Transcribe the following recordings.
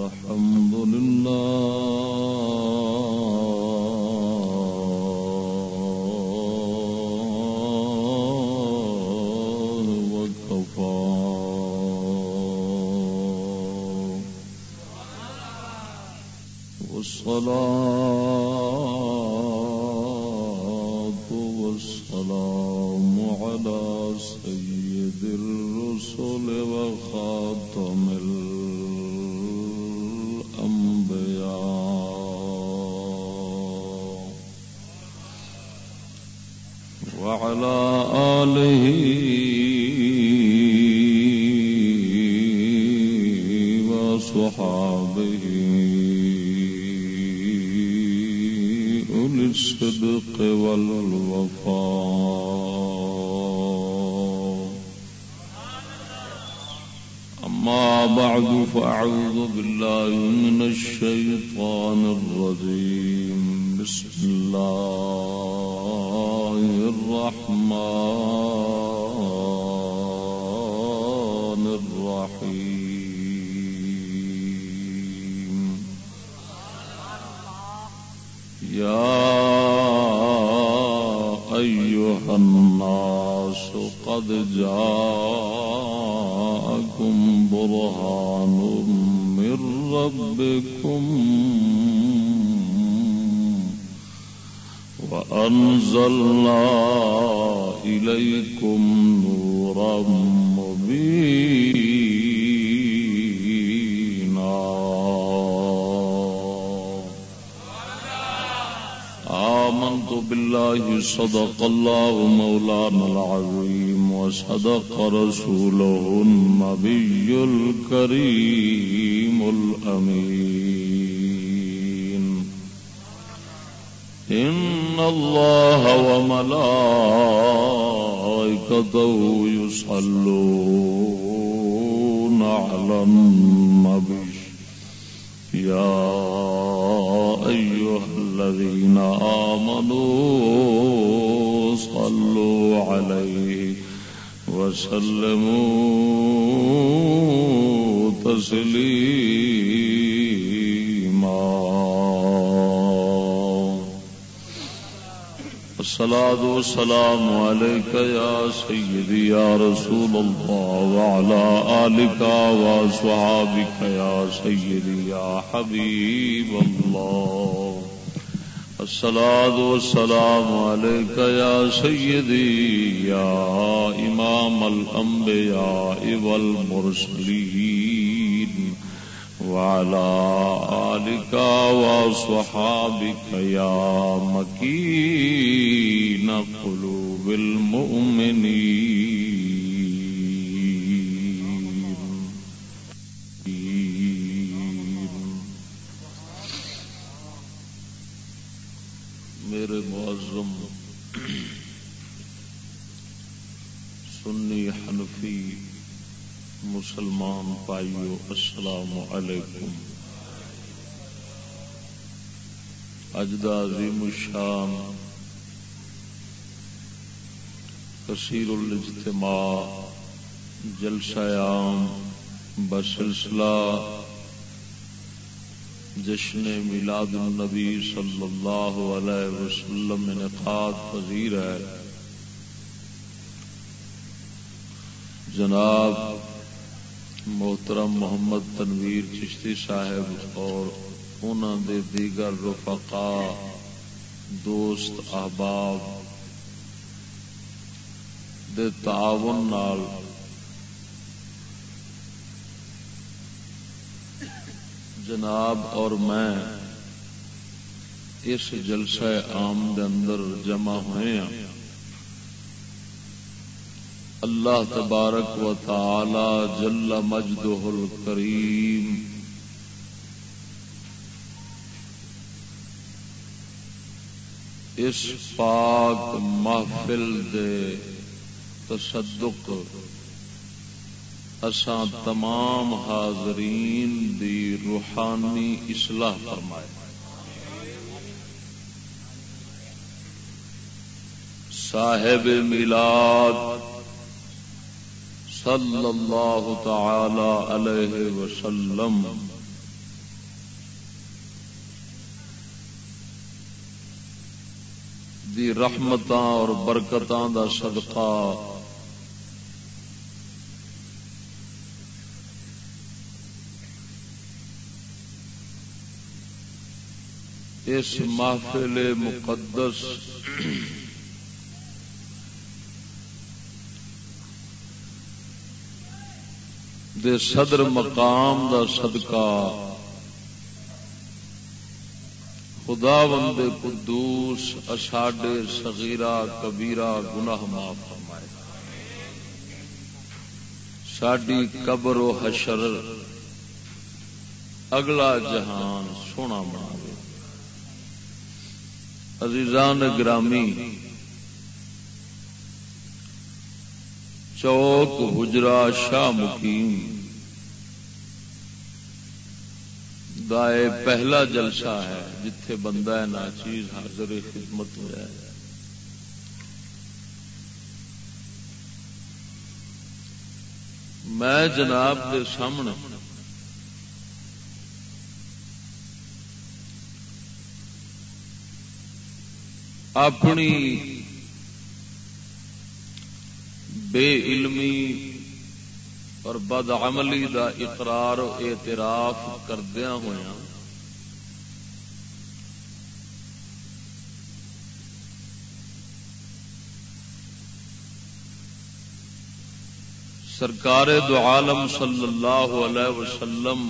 الحمد لله رسول والسلام عليك يا سيدي يا رسول الله وعلى آلك وأصحابك يا سيدي يا حبيب الله. الصلاة والسلام عليك يا سيدي يا إمام الأنبياء والمرسلين وعلى آلك وصحابك يا اجدا عظیم الشان، کثیر الاجتماع، جلسہ عام بسلسلہ جشن میلاد النبی صلی اللہ علیہ وسلم انعقاد پذیر ہے۔ جناب محترم محمد تنویر چشتی صاحب اور انہوں دے دیگر رفقا، دوست، احباب دے تعاون نال۔ جناب اور میں اس جلسہ عام دے اندر جمع ہوئے ہیں اللہ تبارک و تعالی جل مجدہ الکریم اس پاک محفل دے تصدق اساں تمام حاضرین دی روحانی اصلاح فرمائے۔ صاحب میلاد صلی اللہ تعالی علیہ وسلم دی رحمتاں اور برکتاں دا صدقہ۔ اس محفل مقدس دے صدر مقام دا صدقہ۔ خدا بند قدوس، اساڈے صغیرہ، کبیرہ گناہ معاف فرمائے۔ ساڈی قبر و حشر اگلا جہان سونا بنا عزیزان گرامی، چوک حجرا شاہ مقیم، دائے پہلا جلسہ ہے۔ جتھے بندہ ہے نا چیز حاضر خدمت ہو جائے میں جناب کے سامنے اپنی بے علمی اور بد عملی دا اقرار و اعتراف کردیا ہوا سرکار دو عالم صلی اللہ علیہ وسلم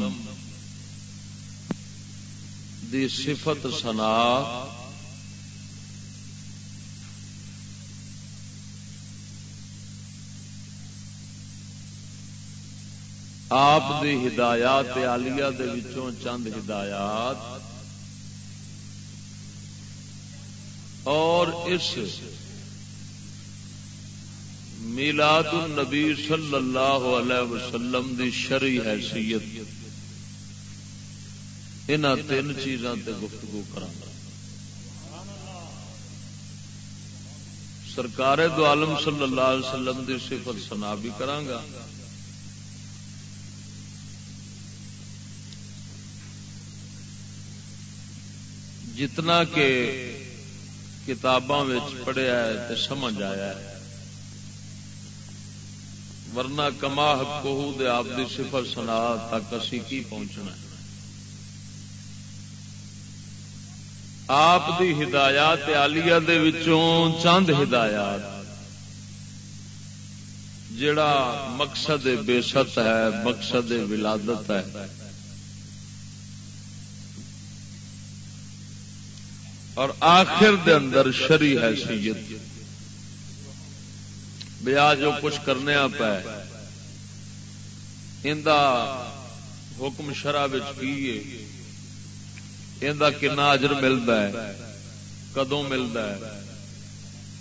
دی صفت سنا آپ دی ہدایات آلیا چند ہدایات اور اس میلاد النبی صلی اللہ علیہ وسلم دی شرعی حیثیت. ان تین چیزاں تے گفتگو کرا سرکار دو عالم صلی اللہ علیہ وسلم دی صفت سنا بھی کرانگا جتنا کہ کتاباں پڑھیا ہے سمجھ آیا ہے. ورنہ کما کوہ دے آپ دی صفر سنا تک اسی کی پہنچنا ہے؟ آپ دی ہدایات آلیا دے وچوں چند ہدایات، جڑا مقصد بے ست ہے، مقصد ولادت ہے۔ اور آخر دے اندر شری حیثیت۔ بیا جو کچھ کرنے پہ حکم شرح کی کنا اجر ملتا ہے؟ کدو ملتا ہے؟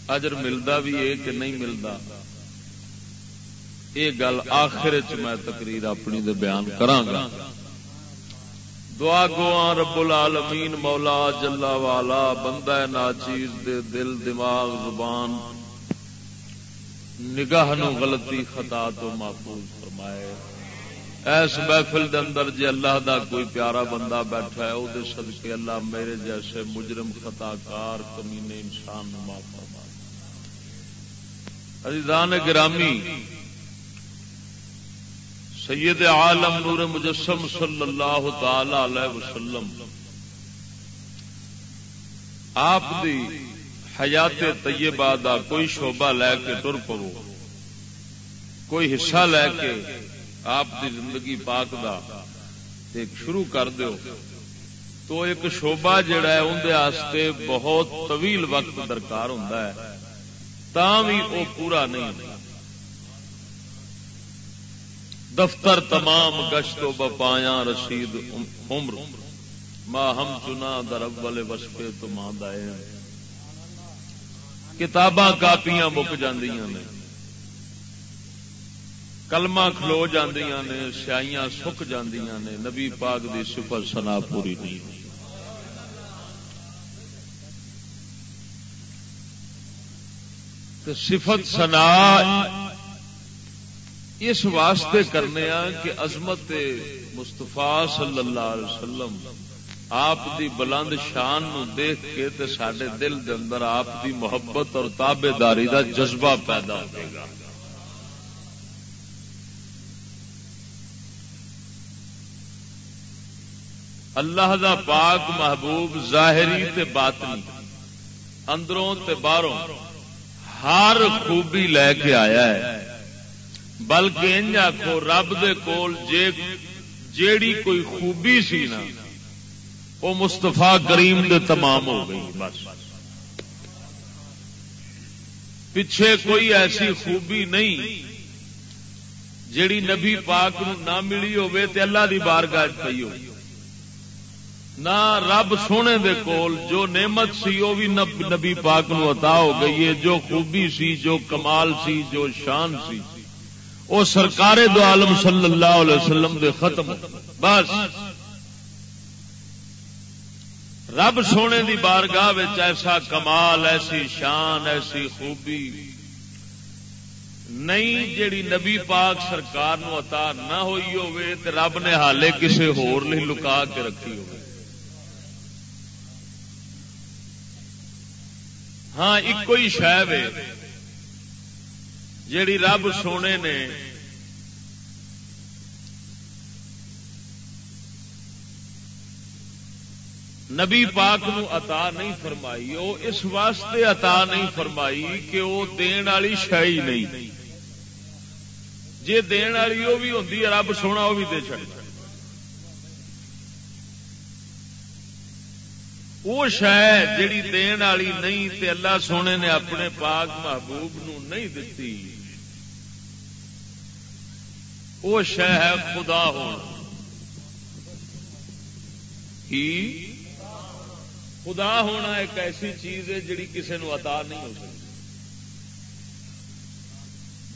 اجر ملتا بھی ہے کہ نہیں ملتا یہ گل آخر چ میں تقریر اپنی دے بیان کرانگا دعا گوا رب العالمین مولا جلا والا بندہ ناچیز دے دل، دماغ، زبان نگاہ نو غلطی خطا تو محفوظ فرمائے۔ ایس محفل دے اندر جی اللہ دا کوئی پیارا بندہ بیٹھا ہے، او دے صدقے اللہ میرے جیسے مجرم خطا کار کمینے انسان معاف فرمائے۔ عزیزان گرامی، سید عالم نور مجسم صلی اللہ تعالی علیہ وسلم، آپ دی حیات طیبہ دا کوئی شعبہ لے کے ٹر پو کوئی حصہ لے کے آپ دی زندگی پاک دا ایک شروع کر دیو۔ تو ایک شعبہ جڑا ہے اندر بہت طویل وقت درکار ہوتا ہے۔ تاں بھی وہ پورا نہیں۔ دفتر تمام گشت و بپایا رشید عمر۔ ماں ہم چنا درب والے وسپے تو ماں دائے کتاباں کاپیاں مک نے کھلو نے سیائیاں سک نے، نبی پاک دی سفر سنا پوری نہیں۔ صفت سنا اس واسطے کرنے کہ عظمت مستفا صلی اللہ علیہ وسلم آپ دی بلند شان نو دیکھ کے تے سڈے دل دے اندر آپ دی محبت اور تابے داری دا جذبہ پیدا ہوگا گا۔ اللہ دا پاک محبوب ظاہری تے باطنی، اندروں تے باہروں، ہر خوبی لے کے آیا ہے۔ بلکہ انج آخو رب دے کول جے جیڑی کوئی خوبی سی نا وہ مستفا کریم دے تمام ہو گئی، بس۔ پچھے کوئی ایسی خوبی نہیں جیڑی نبی پاک نو نہ ملی ہوے تے اللہ دی بارگاہ پئی ہو نہ رب سونے دے کول جو نعمت سی وہ بھی نبی پاک نو عطا ہو گئی ہے، جو خوبی سی، جو کمال سی، جو شان سی۔ وہ سرکار دو عالم صلی اللہ علیہ وسلم دے ختم۔ بس۔ رب سونے دی بارگاہ ایسا کمال، ایسی شان، ایسی خوبی نہیں جیڑی نبی پاک سرکار نو عطا نہ ہوئی ہوئے تے رب نے حالے کسے ہور نہیں لکا کے رکھی ہوئے ہاں ایک ہی شہ جیڑی رب سونے نے نبی پاک نو عطا نہیں فرمائی وہ اس واسطے عطا نہیں فرمائی کہ وہ دین والی شاہی نہیں۔ جی دین والی وہ بھی ہوتی ہے، رب سونا وہ بھی دے چڑ وہ شہ جیڑی دین والی نہیں تے اللہ سونے نے اپنے پاک محبوب نو نہیں دتی۔ وہ شہ ہے خدا ہونا ہی خدا ہونا ایک ایسی چیز ہے جڑی کسی نو عطا نہیں ہو سکتی۔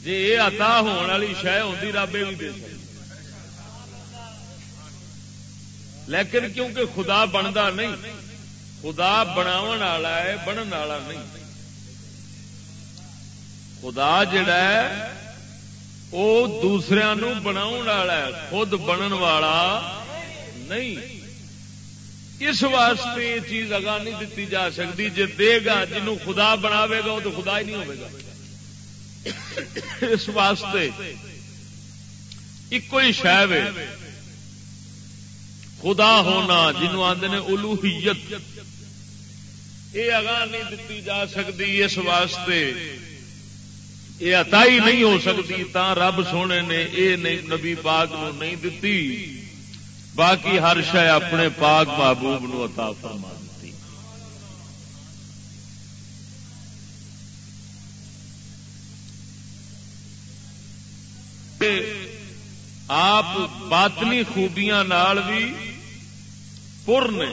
جی یہ عطا ہونے والی شہ ہوتی رب بھی دے سکتی۔ لیکن کیونکہ خدا بنتا نہیں، خدا بناو والا ہے بننے والا نہیں۔ خدا جڑا ہے وہ دوسرے بناؤ والا ہے، خود بنن والا نہیں۔ اس واسطے یہ چیز اگا نہیں دیتی جا سکتی۔ جی دے گا جنوں خدا بناوے گا، وہ تو خدا ہی نہیں ہوگا اس واسطے ایک ہی شہ خدا ہونا جنوں آدھے نے الوحیت۔ یہ اگاں نہیں دیتی جا سکتی، اس واسطے یہ اتائی نہیں ہو سکتی تا رب سونے نے یہ نبی پاک نہیں دتی۔ باقی ہر شہ اپنے پاک محبوب نو عطا فرما دیتی آپ باطنی خوبیاں نال بھی پور نے۔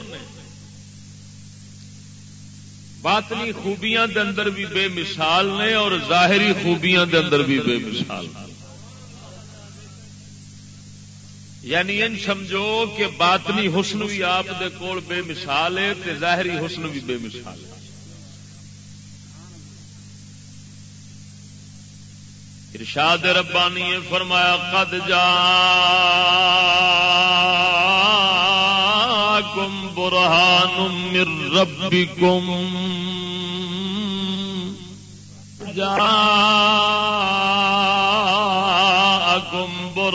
باطنی خوبیاں دے اندر بھی بے مثال نے اور ظاہری خوبیاں دے اندر بھی بے مثال نے۔ یعنی ان سمجھو کہ باطنی حسن بھی آپ دے کول بے مثال ہے تے ظاہری حسن بھی بے مثال ہے۔ ارشاد ربانی فرمایا، قد جا کم برہان ربی کم جا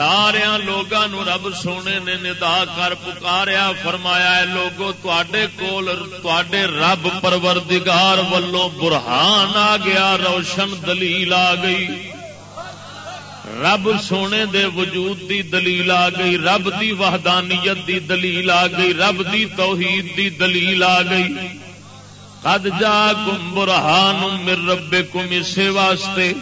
سارا لوگوں رب سونے نے ندا کر پکاریا فرمایا لوگو تے کول تے رب پروردگار ولو برہان آ گیا روشن دلیل آ گئی رب سونے دے وجود دی دلیل آ گئی رب دی وحدانیت دی دلیل آ گئی رب دی توحید دی دلیل آ گئی قد جا کم برہان مر رب کم اسے واسطے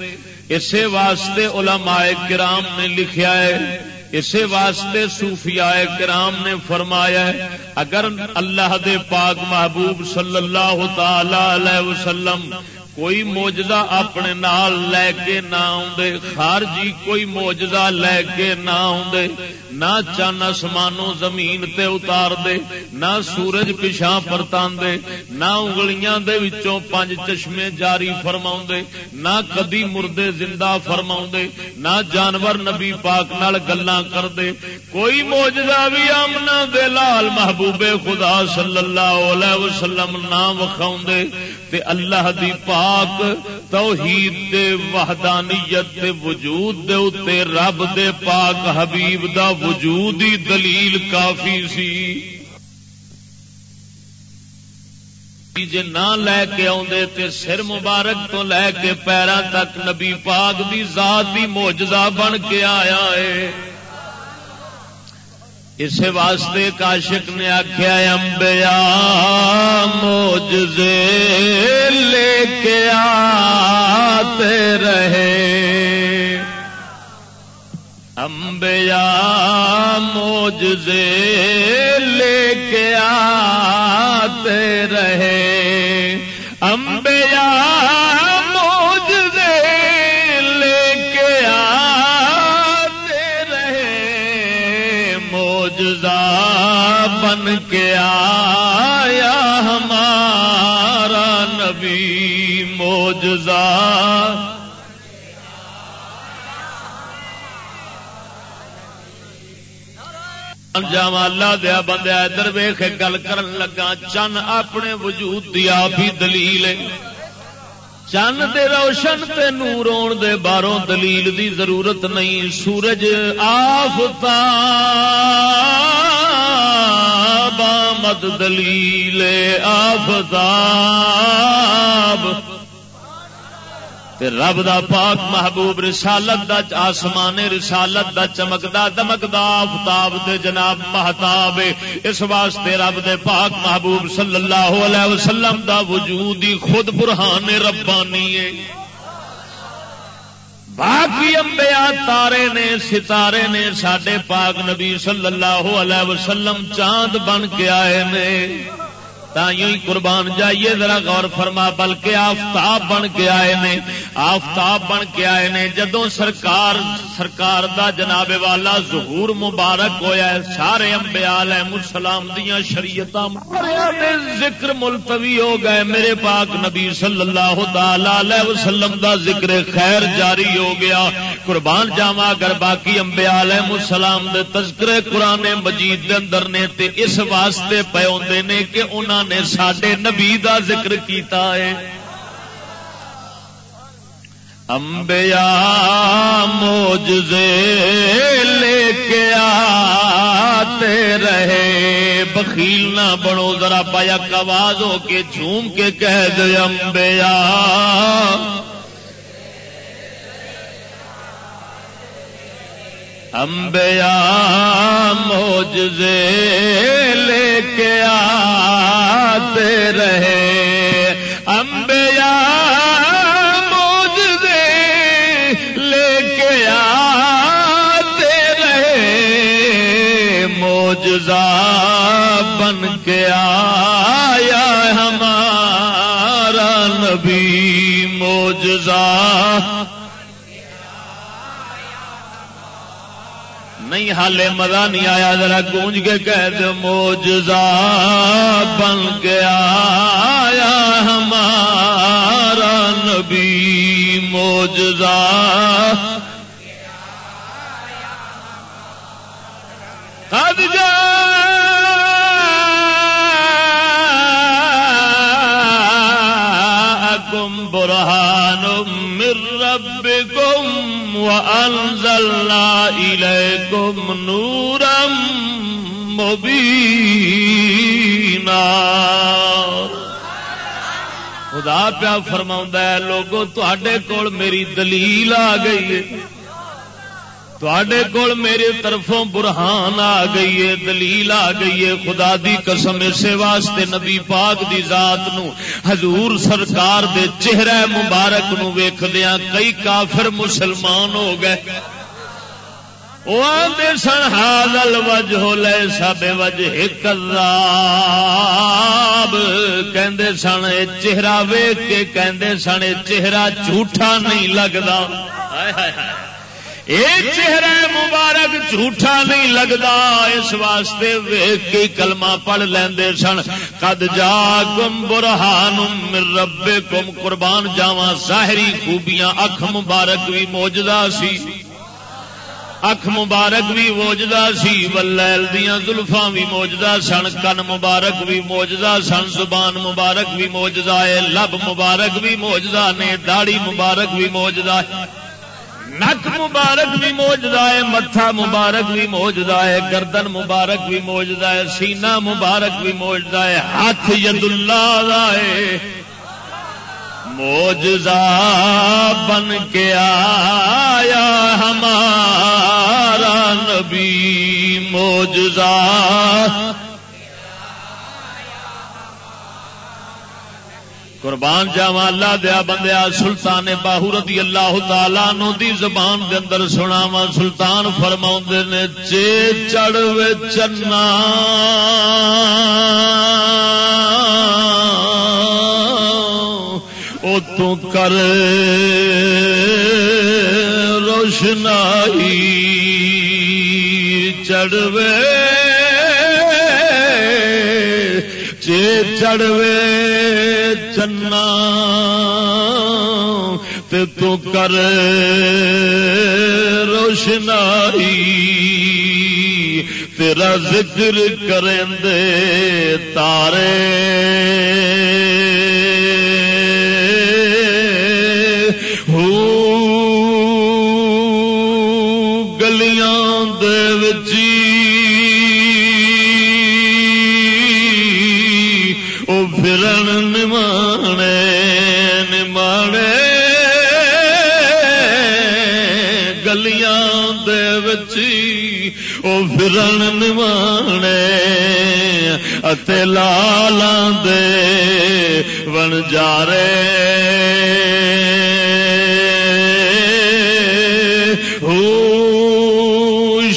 اسی واسطے علماء کرام نے لکھیا ہے، اسی واسطے صوفیاء کرام نے فرمایا ہے، اگر اللہ دے پاک محبوب صلی اللہ تعالی وسلم کوئی موجدہ اپنے نال لے کے نہ آدھے خارجی کوئی موجدہ لے کے نہ آدھے نہ چن آسمانوں زمین تے اتار دے نہ سورج پچھا پرتا دے نہ انگلیاں دے وچوں پانچ چشمے جاری فرما نہ کدی مردے زندہ فرما نہ جانور نبی پاک نال گلا کر دے کوئی موجدہ بھی آمنا دے لال محبوب خدا صلی اللہ علیہ وسلم نہ وکھاؤ تے اللہ دی پاک توحید دے وحدانیت دے وجود دے اتے رب دے پاک حبیب دا وجود ہی دلیل کافی سی۔ جے نہ لے کے آدھے تے سر مبارک تو لے کے پیروں تک نبی پاک دی ذات دی موجزہ بن کے آیا ہے۔ اس واسطے کاشک نے آخیا امبیا موجے لے کے آتے رہے۔ امبیا موجے لے کے آتے رہے۔ کے آیا ہمارا نبی موجزہ جاوا اللہ دیا بندہ ادھر ویخ گل کر لگا چن اپنے وجود دیا بھی دلیل چند دے روشن تے نور آن دے باروں دلیل دی ضرورت نہیں، سورج آفتا بامد دلیل آفتاب۔ رب دا پاک محبوب رسالت دا آسمان رسالت دا چمکدا دمکدا آفتاب دے جناب محتاب اس واسطے رب دے پاک محبوب صلی اللہ علیہ وسلم دا وجود ہی خود برہان ربانی ہے۔ باقی امبیا تارے نے، ستارے نے سڈے پاک نبی صلی اللہ علیہ وسلم چاند بن کے آئے نے۔ قربان جائیے، ذرا غور فرما، بلکہ آفتاب بن کے آئے نے، آفتاب بن کے آئے نے جدو سرکار سرکار دا جناب والا ظہور مبارک ہویا ہے، سارے امبیا مسلام دیا شریعت ذکر ملتوی ہو گئے۔ میرے پاک نبی صلی اللہ تعالی وسلم دا ذکر خیر جاری ہو گیا۔ قربان جاوا اگر باقی امبیا مسلام دے تذکرے قرآن مجید دے اندر نے، تے اس واسطے پے نے کہ نے سڈے نبی دا ذکر کیتا ہے۔ امبیا موجزے لے کے آتے رہے۔ بخیل نہ بڑو ذرا پایا آواز ہو کے جھوم کے کہہ دے امبیا امبیا موجزے لے کے آتے رہے۔ امبیا موجزے لے کے آتے رہے۔ موجزہ بن کے آیا نہیں حالے مزہ نہیں آیا ذرا گونج کے کہہ دو موجزہ بن گیا آیا ہمارا نبی موجزہ قد وأنزلنا إليكم نورا مبينا خدا پیا فرما لوگوں تے کول میری دلیل آ گئی ہے۔ تے کول میرے طرفوں برہان آ گئی ہے، دلیل آ گئی ہے۔ خدا دی قسم اسے واسطے نبی پاک دی ذات نو، حضور سرکار دے چہرہ مبارک نو ویکھدیاں کئی کافر مسلمان ہو گئے۔ وہ آدھے سن حاضل وجہ لے سب وج ایک کہندے سن چہرہ ویکھ کے کہندے سن چہرہ جھوٹا نہیں لگتا یہ چہرہ مبارک جھوٹا نہیں لگتا اس واسطے ویگ کے کلمہ پڑھ لیندے سن۔ کد جا کم برہان رب کم قربان جاوا ظاہری خوبیاں۔ اکھ مبارک بھی موجدہ سی۔ اکھ مبارک بھی موجدہ سی۔ ولیل دیا زلفا بھی موجدہ سن۔ کن مبارک بھی موجدہ سن۔ زبان مبارک بھی موجدہ ہے۔ لب مبارک بھی موجدہ نے۔ داڑی مبارک بھی موجدہ ہے۔ نک مبارک بھی موجدہ ہے، متھا مبارک بھی موجدہ ہے، گردن مبارک بھی موجدہ ہے، سینہ مبارک بھی موجدہ ہے، ہاتھ ید اللہ ہے۔ موجزہ بن کے آیا ہمارا نبی، موجزہ قربان جاوا اللہ دیا بندیا، سلطان باہو رضی اللہ تعالی نو دی زبان دے اندر سناوا سلطان فرما نے، چے چڑھ چنا۔ تو کر روشنائی، چڑھوے۔ چے چڑھوے۔ چنا تے تو کر روشنائی تیرا ذکر کریں دے تارے۔ فرن نوانے اتے لالا دے ون جارے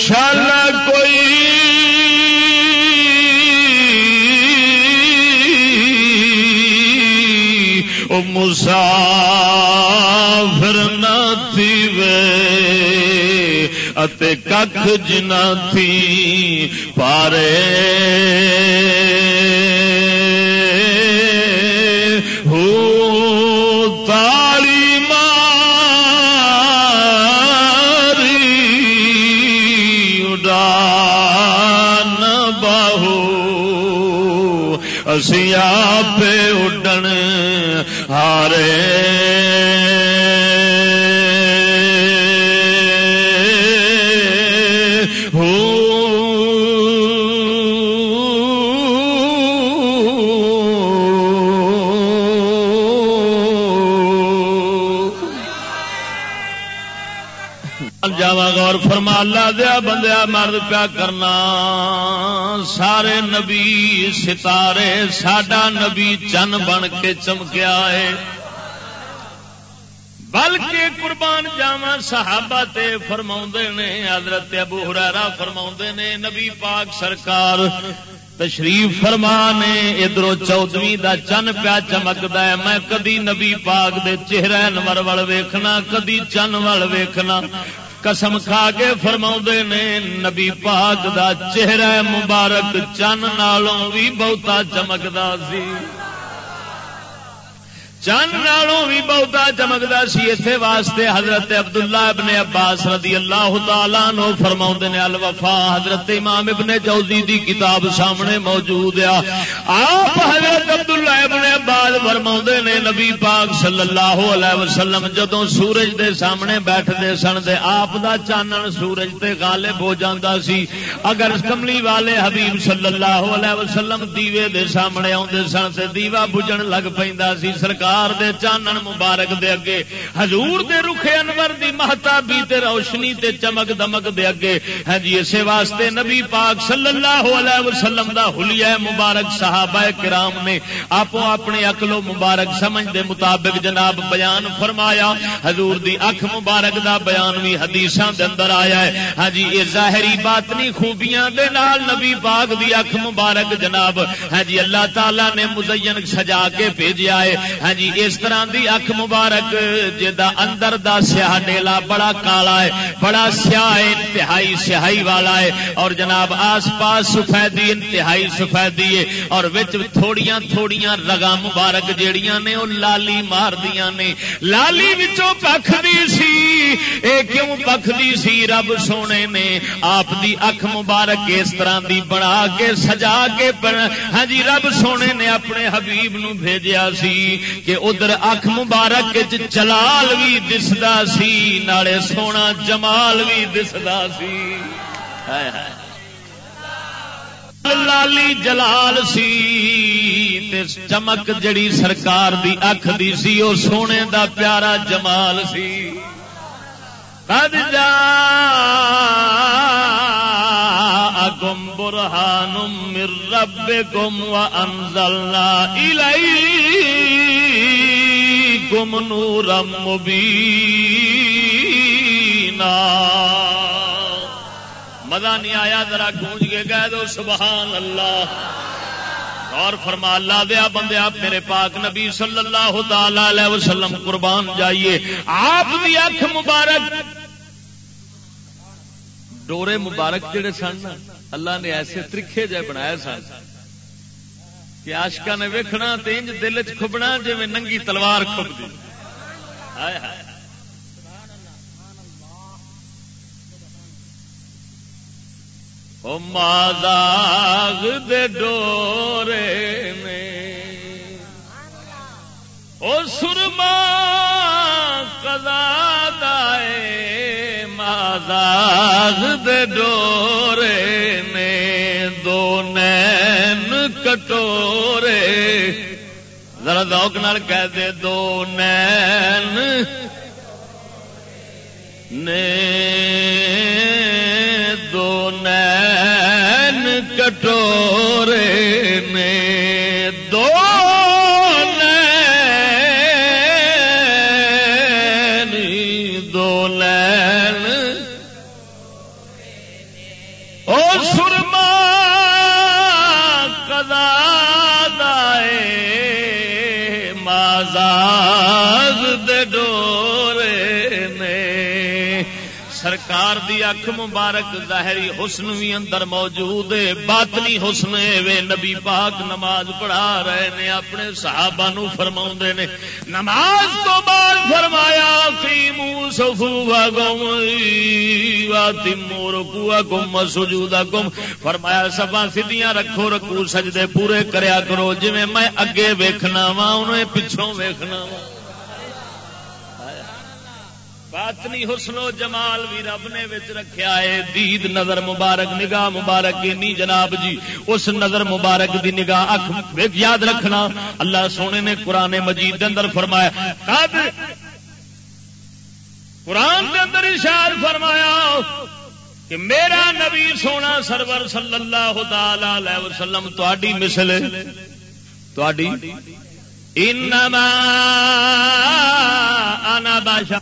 شالا اتے کھ جنا تھی پارے ہو تالی ماری اڈان بہو اسی آپ اڈن ہارے فرما اللہ دیا بندیا مرد پیا کرنا۔ سارے نبی ستارے، ساڈا نبی چن بن کے چمکیا ہے۔ بلکہ قربان جاوا صحابہ تے فرما نے، حضرت ابو ہرارا فرما نے، نبی پاک سرکار تشریف فرما نے، ادھر چودویں دا چن پیا چمکتا ہے۔ میں کدی نبی پاک دے چہرے نمر ویکھنا، کدی چن ویکھنا۔ قسم کھا کے فرما نے، نبی پاک دا چہرہ مبارک چن نالوں بھی بہتا چمکتا سی۔ چند نالوں بھی بہتا چمکتا سی اتے واسطے حضرت عبداللہ ابن عباس رضی اللہ تعالیٰ نو فرما نے الوفا حضرت امام ابن جوزی دی کتاب سامنے موجود ہے۔ آپ حضرت عبداللہ ابن عباس فرما نے، نبی پاک صلی اللہ علیہ وسلم جدو سورج دے سامنے بیٹھتے سن دے آپ دا چانن سورج تے غالب ہو جاتا سی۔ اگر کملی والے حبیب صلی اللہ علیہ وسلم دیوے دے سامنے آتے سن سے دیوا بجن لگ پہ سی، سرکار سرکار دے چانن مبارک دے اگے، حضور دے رخ انور دی مہتابی تے روشنی تے چمک دمک دے اگے۔ ہاں جی اسے واسطے نبی پاک صلی اللہ علیہ وسلم دا حلیہ مبارک صحابہ کرام نے آپ اپنے اکلو مبارک سمجھ دے مطابق جناب بیان فرمایا۔ حضور دی اکھ مبارک دا بیان بھی حدیثاں دے اندر آیا ہے۔ ہاں جی یہ ظاہری باطنی خوبیاں دے نال نبی پاک دی اکھ مبارک جناب ہاں جی اللہ تعالی نے مزین سجا کے بھیجا ہے۔ ہاں جی جی، اس طرح دی اکھ مبارک جدا اندر دا سیاہ ڈیلا بڑا کالا ہے، بڑا سیاہ انتہائی سیاہی والا ہے۔ اور جناب، آس پاس سفیدی انتہائی سفیدی ہے۔ اور وچ تھوڑیاں تھوڑیاں رگا مبارک جیڑیاں نے وہ لالی مار دیاں نے۔ لالی وچوں پکھ دی سی، اے کیوں پکھ دی سی؟ رب سونے نے آپ دی اکھ مبارک اس طرح دی بنا کے، سجا کے ہاں جی رب سونے نے اپنے حبیب نو بھیجیا سی کہ ادھر اکھ مبارک جلال بھی دسدا سی، نالے سونا جمال بھی دسدا سی۔ لالی جلال سی چمک جڑی سرکار دی اکھ دی سی وہ سونے دا پیارا جمال سی۔ قد جاءكم برهان من ربكم وأنزلنا إليكم نورا مبينا مزہ نہیں آیا، ذرا گونج کے گئے دو، سبحان اللہ۔ اور فرما، اللہ دیا بندے، آپ میرے پاک نبی صلی اللہ تعالی وسلم قربان جائیے۔ آپ کی اکھ مبارک۔ ڈورے مبارک جڑے سن اللہ نے ایسے ترکھے جہ بنایا سن۔ کہ آشکا نے ویکھنا تینج دل چبنا جی ننگی تلوار کھب دی۔ ماداغ دے ڈورے میں او سرما کدا دائے دے ڈورے نے دو نین کٹورے ذرا دوک نال کہہ دے دو نین نے دو نین کٹورے نے دو سرکار دی اکھ مبارک ظاہری حسن بھی اندر موجود ہے۔ باطنی حسن وے نبی پاک نماز پڑھا رہے نے، اپنے صحابہ نو فرما نے، نماز تو بعد فرمایا قیمو صفوا گم واتمو رکوع گم سجودا گم فرمایا سبا سیدیاں رکھو، رکوع سجدے پورے کریا کرو، جویں میں اگے ویکھنا وا انہیں پچھوں ویکھنا وا باطنی حسن و جمال بھی رب نے رکھیا ہے۔ دید نظر مبارک، نگاہ مبارک نی جناب جی۔ اس نظر مبارک دی نگاہ اکھ یاد رکھنا۔ اللہ سونے نے قرآن مجید دے اندر فرمایا۔ قرآن دے اندر اشار فرمایا کہ میرا نبی سونا سرور صلی اللہ تعالی وسلم تاری مسل تھی انما انا بادشاہ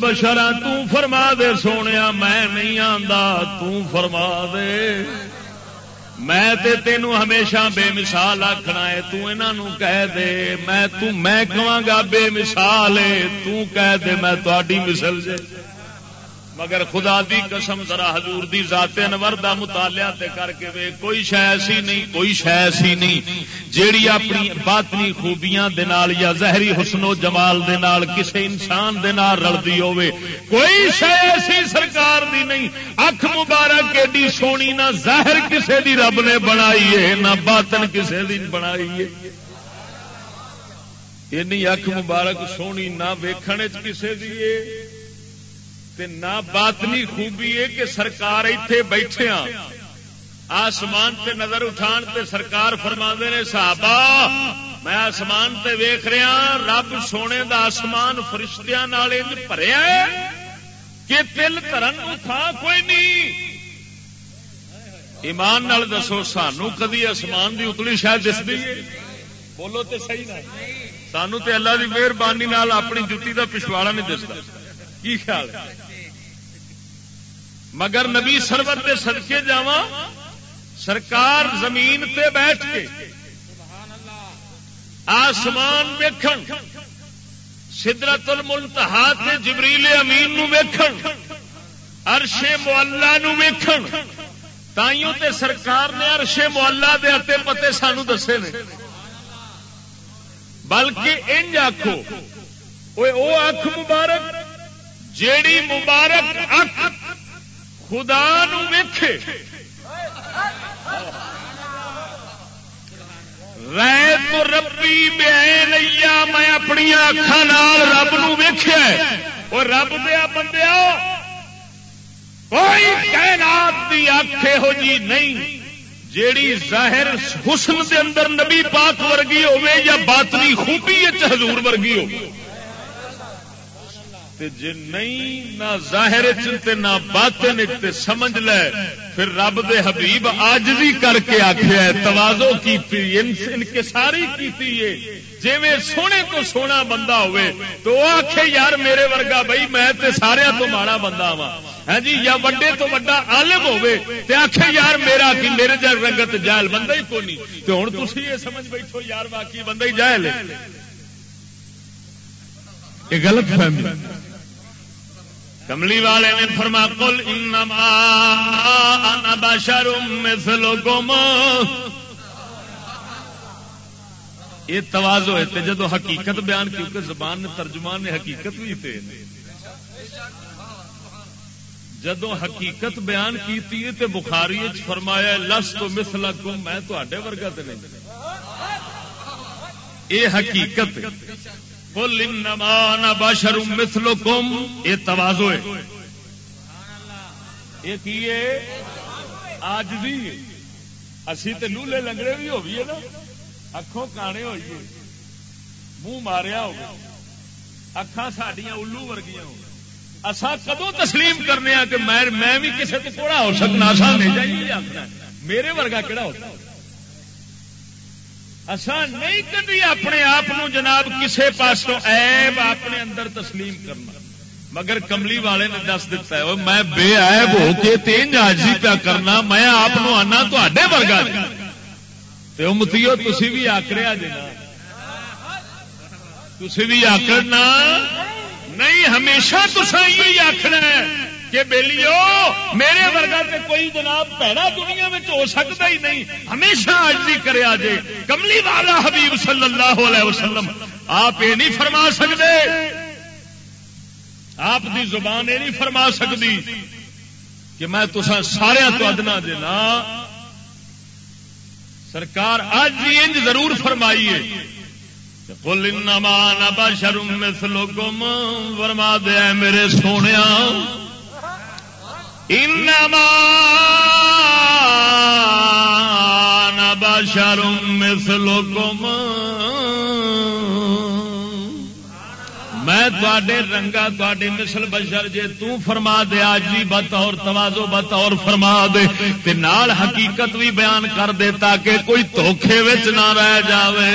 بشرا فرما دے سونے میں نہیں آتا فرما دے. میں تے تینوں ہمیشہ بے مثال آخنا ہے توں کہہ دے، میں میں کہاں گا بے مثال ہے کہہ دے، میں تاری مثل جے مگر خدا دی قسم ذرا حضور دی ذات انور دا مطالعہ تے کر کے وے، کوئی شے ایسی نہیں، کوئی شے ایسی نہیں۔ جیڑی اپنی باطنی خوبیاں دے نال یا ظاہری حسن و جمال دے نال کسے انسان دے نال رلدی ہوے کوئی شے ایسی سرکار دی نہیں۔ اکھ مبارک ایڈی سونی نہ ظاہر کسے دی رب نے بنائی ہے، نہ باطن کسے دی بنائی ہے۔ اینی اکھ مبارک سونی نہ ویکھنے چ کسے دی ہے۔ نہ باطنی خوبی ہے کہ سرکار اتے بیٹھے ہاں۔ آسمان تے نظر اٹھان تے سرکار فرما نے، صحابہ، میں آسمان تے ویخ رہا ہاں، رب سونے دا آسمان فرشتیاں فرشتیا کہ تل کرن تھا کوئی نہیں۔ ایمان نال دسو، سانو کدی آسمان دی اتلی شاید دستی؟ بولو تے صحیح نہ۔ سانو تے اللہ دی مہربانی اپنی جتی دا پچھواڑا نہیں دستا۔ کی خیال مگر نبی سرور کے سدکے جا سرکار زمین تے بیٹھ کے آسمان ویکھن سدرت المنتہا تے جبریل امین نو ویکھن ارشے مولا نو ویکھن۔ تائیوں تے سرکار نے ارشے مولا دے اتے پتے سانو دسے نے۔ بلکہ انج آخو او اکھ مبارک، جیڑی مبارک اکھ خدا ویکھے۔ رے تو ربی بے لیا، میں اپنی اکھان رب نو ویخیا اور رب دیا بندیا کوئی کائنات دی آخ ہو جی نہیں، جیڑی ظاہر حسن دے اندر نبی پاک ورگی ہوے یا باطنی خوبی حضور ورگی ہو جی نہیں، نہ ظاہر چلتے نہ باطن تے سمجھ لے، پھر رب دے حبیب آج بھی کر کے آخیا توازو کی انکساری کی جی میں سونے تو سونا بندہ ہوئے، تو وہ آخے یار میرے ورگا بھائی، میں تے سارے تو ماڑا بندہ وا ہاں جی یا وڈے تو وڈا عالم ہوئے، تے آخے یار میرا کی میرے جل رنگت جائل بندہ ہی کونی؟ تو ہوں تھی یہ سمجھ بیٹھو، یار باقی بندہ ہی جائل یہ غلط فہمی۔ کملی والے نے فرما کل انما انا بشر مثلکم. یہ تواز ہوئے تھے جدو حقیقت بیان کیونکہ زبان نے ترجمان نے حقیقت بھی تھے جدو حقیقت بیان کی تے بخاری فرمایا لس تو مسلا گم میں تے ورگا تے نہیں۔ یہ حقیقت۔ کل انمان بشر مسلو کم یہ توازو ہے. یہ کی آج بھی اسی تے لولے لنگڑے بھی ہو نا؟ اکھوں کانے ہوئیے منہ ماریا ہو اکھان سڈیا الو ورگیا ہو اصا کدو تسلیم کرنے کہ میں بھی کسی کو کوڑا ہو سکنا؟ سا نہیں چاہیے میرے ورگا کہڑا ہوتا ہے؟ اسان نہیں کدی اپنے آپ جناب کسے پاس ایب اپنے اندر تسلیم کرنا۔ مگر کملی والے نے دس دتا ہے میں بے عیب ہو کے تین آجی پیا کرنا، میں آپ آنا تے ورگا امتیو تھی بھی آکڑیا جی تھی بھی آکڑنا نہیں، ہمیشہ تصا یہ آخنا کہ بیلیو، میرے ورگا تے کوئی جناب پیڑا دنیا میں ہو سکتا ہی نہیں، ہمیشہ آج کرے آجے کملی والا حبیب صلی اللہ علیہ وسلم، آپ یہ نہیں فرما سکتے، آپ دی زبان یہ نہیں فرما سکتی کہ میں تسا سارا تو ادنا دینا سرکار آج بھی انج ضرور فرمائیے کل انما بشر مثلکم، فرما دیا میرے سونے انما بشر مثلکم میں تے رنگا تے مسل بشر جے تو فرما دے آج بطور توازو بطور فرما دے، تے نال حقیقت بھی بیان کر دے تاکہ کوئی دھوکھے نہ رہ جاوے۔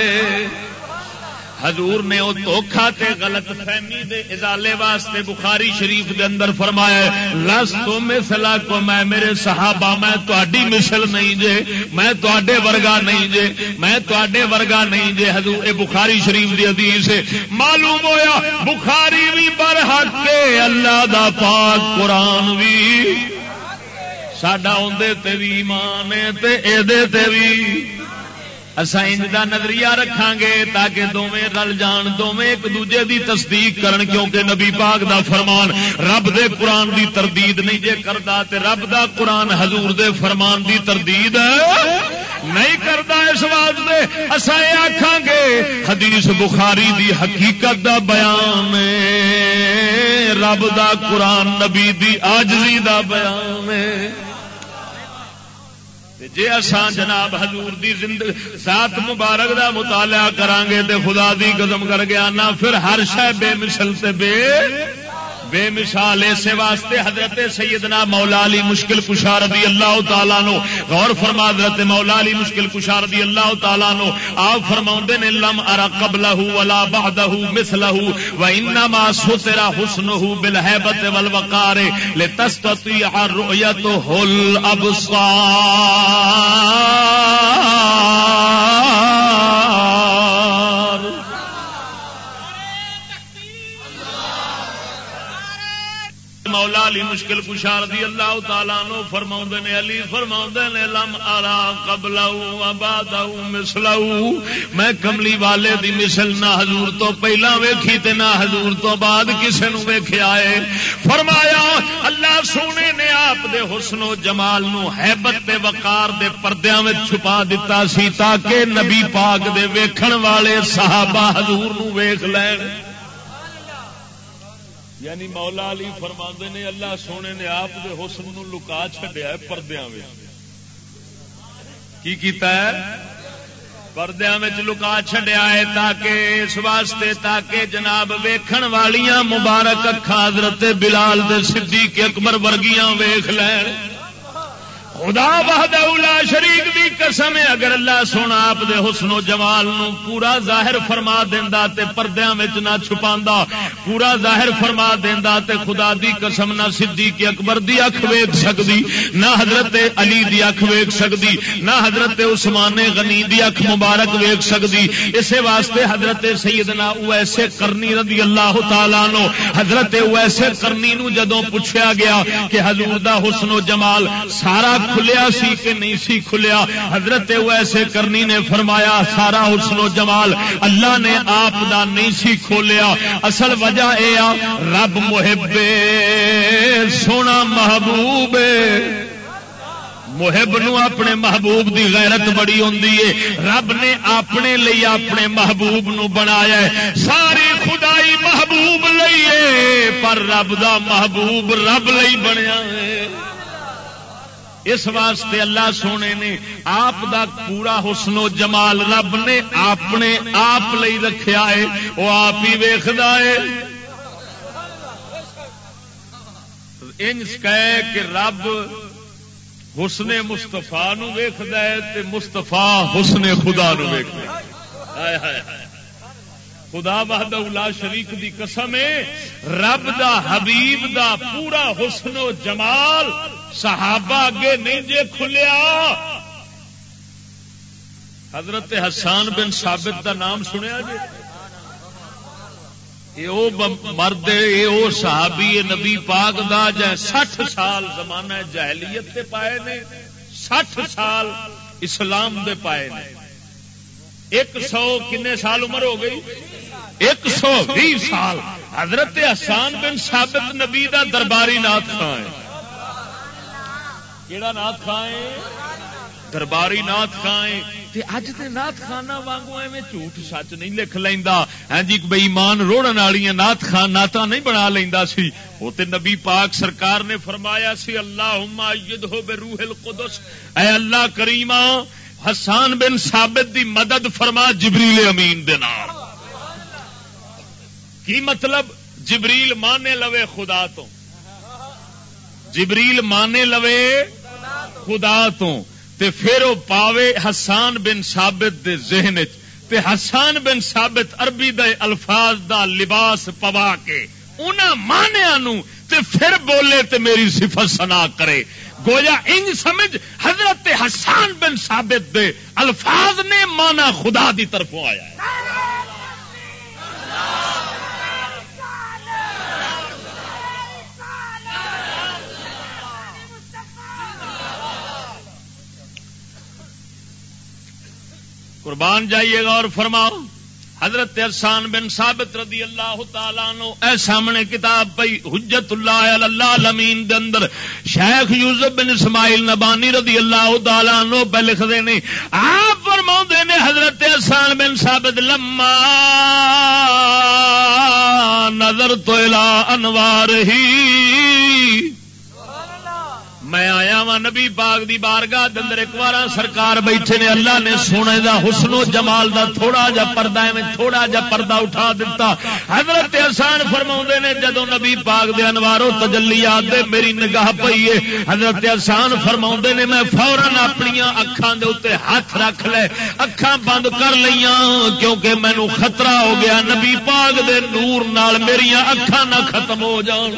حضور نے وہ دھوکھا تے غلط فہمی دے ازالے واسطے بخاری شریف دے اندر فرمایا لس تو مثلا کو میں، میرے صحابہ، میں تہاڈی مثل نہیں جے، میں تواڈے ورگا نہیں جے، میں تواڈے ورگا نہیں جے۔ حضور، اے بخاری شریف دی حدیث ہے۔ معلوم ہویا، بخاری بھی برحق کے اللہ دا پاک قرآن بھی۔ ساڈا اندر تے بھی ایمان ہے، تے اے دے تے بھی۔ اصا انج کا نظریہ رکھا گے تاکہ دونیں رل جان دونیں ایک دوجے دی تصدیق کرن، کیونکہ نبی پاک دا فرمان رب دے قرآن دی تردید نہیں جے کردا تے رب دا قرآن حضور دے فرمان دی تردید نہیں کردا اس واسطے اصا یہ آخان گے حدیث بخاری دی حقیقت دا بیان رب دا قرآن نبی دی آجزی دا بیان ہے۔ جی اسان جناب حضور دی زندگی ذات مبارک دا مطالعہ کران گے تے خدا دی قدم کر گیا نہ پھر ہر شہ بے مثل تے بے بے مثال ایسے واسطے حضرت سیدنا مولا علی مشکل کشا رضی اللہ تعالیٰ نو غور فرما حضرت مولا علی مشکل کشا رضی اللہ تعالیٰ نو آپ فرما نے، لم ارا قبل ولا بعدہ مثلہ و انما سترا حسنہ بالحیبت والوقار لتستطیع رؤیتہ الابصار مولا علی مشکل کشار دی اللہ تعالیٰ نو فرما نے، علی فرما نے، لم آرا قبل مسل میں کملی والے دی مثل نہ حضور تو پہلا ویکھی تے نہ حضور تو بعد کسے نو ویکھیا ہے۔ فرمایا، اللہ سونے نے آپ دے حسن و جمال نو حیبت تے وقار دے پردیاں میں چھپا دیتا سی تاکہ نبی پاک دے ویکھن والے صحابہ حضور نو ویکھ لین۔ یعنی مولا علی فرما نے اللہ سونے نے آپ دے حسن نو لکا چڈیا ہے پردیا کی کیتا ہے؟ پردیا لکا چڈیا ہے تاکہ اس واسطے تاکہ جناب ویکھن والیاں مبارک اکھا حضرت بلال دے صدیق اکبر ورگیاں ویکھ لین۔ خدا بہد اولا شریک بھی قسم ہے، اگر اللہ سونا آپ دے حسن و جمال نو پورا ظاہر فرما دینا تے پردیاں وچ نہ چھپا پورا ظاہر فرما دینا تے خدا دی قسم نہ سدھی کی اکبر دی اکھ ویک سکتی نہ حضرت علی دی اکھ ویک سکتی نہ حضرت عثمان غنی دی اکھ مبارک ویک سکتی اسی واسطے حضرت سیدنا ایسے کرنی رضی اللہ تعالی نو حضرت ایسے کرنی نو جدوں پوچھا گیا کہ حضور دا حسن و جمال سارا کھلیا سی کہ نہیں سی کھلیا؟ حضرت ویسے کرنی نے فرمایا، سارا حسن و جمال اللہ نے آپ دا نہیں سی کھولیا۔ اصل وجہ اے آ، رب محب، سونا محبوب۔ محب نو اپنے محبوب دی غیرت بڑی ہوندی ہے رب نے اپنے لئی اپنے محبوب نو بنایا ہے ساری خدائی محبوب لئیے پر رب دا محبوب رب لئی بنیا ہے اس واسطے اللہ سونے نے آپ دا پورا حسن و جمال رب نے اپنے آپ رکھا ہے، وہ آپ ہی ویخد کہ رب حسن مستفا ویخد مستفا حسن خدا نو ویخ خدا بہد الا شریف دی قسم ہے، رب دا، حبیب دا پورا حسن و جمال صحابہ اگے نہیں جے کھلیا۔ حضرت حسان بن ثابت دا نام سنیا جی مرد یہ صحابی نبی پاک دا جائے سٹھ سال زمانہ جہلیت تے پائے نے، سٹھ سال اسلام دے پائے نے۔ ایک سو کنے سال عمر ہو گئی؟ ایک سو بھی سال حضرت حسان بن ثابت نبی دا درباری نات خان ہے۔ کہڑا نات خان درباری نات خان اج دے نات خانہ وانگو ایویں جھوٹ سچ نہیں لکھ لینا ہاں جی بئی مان روڑن والی نات خان ناتا نہیں بنا لینا سی۔ وہ تے نبی پاک سرکار نے فرمایا سی اللہ ہو بے روح القدس اے اللہ کریما حسان بن ثابت دی مدد فرما جبریل امین دے نام۔ کی مطلب جبریل مانے لوے خدا تو؟ جبریل مانے لوے خدا تو۔ تے پھر وہ پاوے حسان بن ثابت دے ذہن تے حسان بن ثابت عربی دے الفاظ دا لباس پوا کے انہاں مانیا نو تے پھر بولے تے میری صفت سنا کرے۔ گویا انج سمجھ حضرت حسان بن ثابت دے الفاظ نے مانا خدا دی طرفوں آیا ہے۔ قربان جائیے گا اور فرماؤ، حضرت احسان بن ثابت رضی اللہ تعالیٰ نو اے سامنے کتاب پئی حجت اللہ اللہ لمین دے اندر، شیخ یوسف بن اسماعیل نبانی رضی اللہ تعالیٰ نو پہ لکھ دے نے، آپ فرما نے حضرت احسان بن ثابت، لما نظر تو انوار ہی میں آیا وا نبی پاک دی بارگاہ دندر ایک بار سرکار بیٹھے نے، اللہ نے سونے دا حسن و جمال دا تھوڑا جا پردہ میں تھوڑا جا پردہ اٹھا دیتا حضرت احسان فرما نے جدو نبی پاک دے انوارو تجلیات دے میری نگاہ پئی ہے حضرت احسان فرما نے، میں فورن اپنی اکھان دے اتنے ہاتھ رکھ لے اکھان بند کر لیا کیونکہ مینو خطرہ ہو گیا، نبی پاک دے نور نال میری اکھان نہ ختم ہو جان۔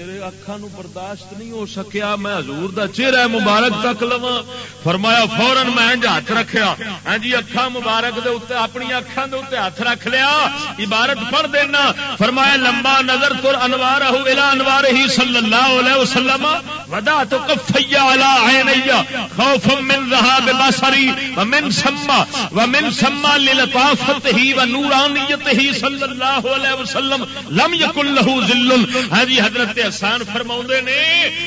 میرے اکھان برداشت نہیں ہو سکیا میں حضور دا چہرہ مبارک تک لوا فرمایا فورن میں ہاتھ رکھیا۔ ہاں جی اکھا مبارک دے اتنے اپنی اکھان دے اتنے ہاتھ رکھ لیا۔ عبارت پڑھ دینا۔ فرمایا، لمبا نظر تر انوار الا انوار ہی صلی اللہ علیہ وسلم۔ ودا تو کفیا علا عینیا خوف من ذهاب بصری۔ ومن سما ومن سما للطافت ہی و ہی صلی اللہ علیہ وسلم۔ لم یکن له ذل ہاں جی حضرت احسان فرما نے،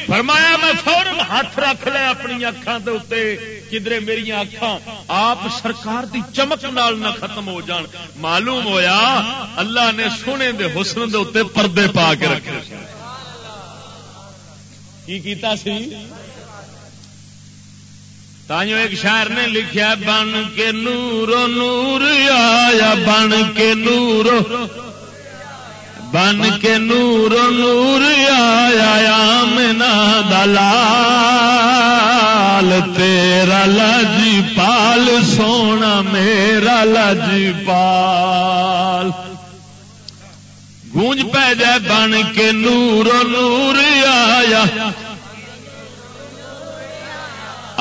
فرمایا میں فورن ہاتھ رکھ لیا اپنی اکھان کے اتنے کدھر میری اکھان آپ سرکار دی چمک نال نہ ختم ہو جان۔ معلوم ہویا، اللہ نے سونے دے حسن دے اتنے پردے پا کے رکھے کی کیتا سی؟ تائیوں ایک شاعر نے لکھا بن کے نور نور آیا، بن کے نور بن کے نور نور آیا منا دلال، تیرا لجی پال سونا میرا لجی پال گونج پہ جائے، بن کے نور نور آیا۔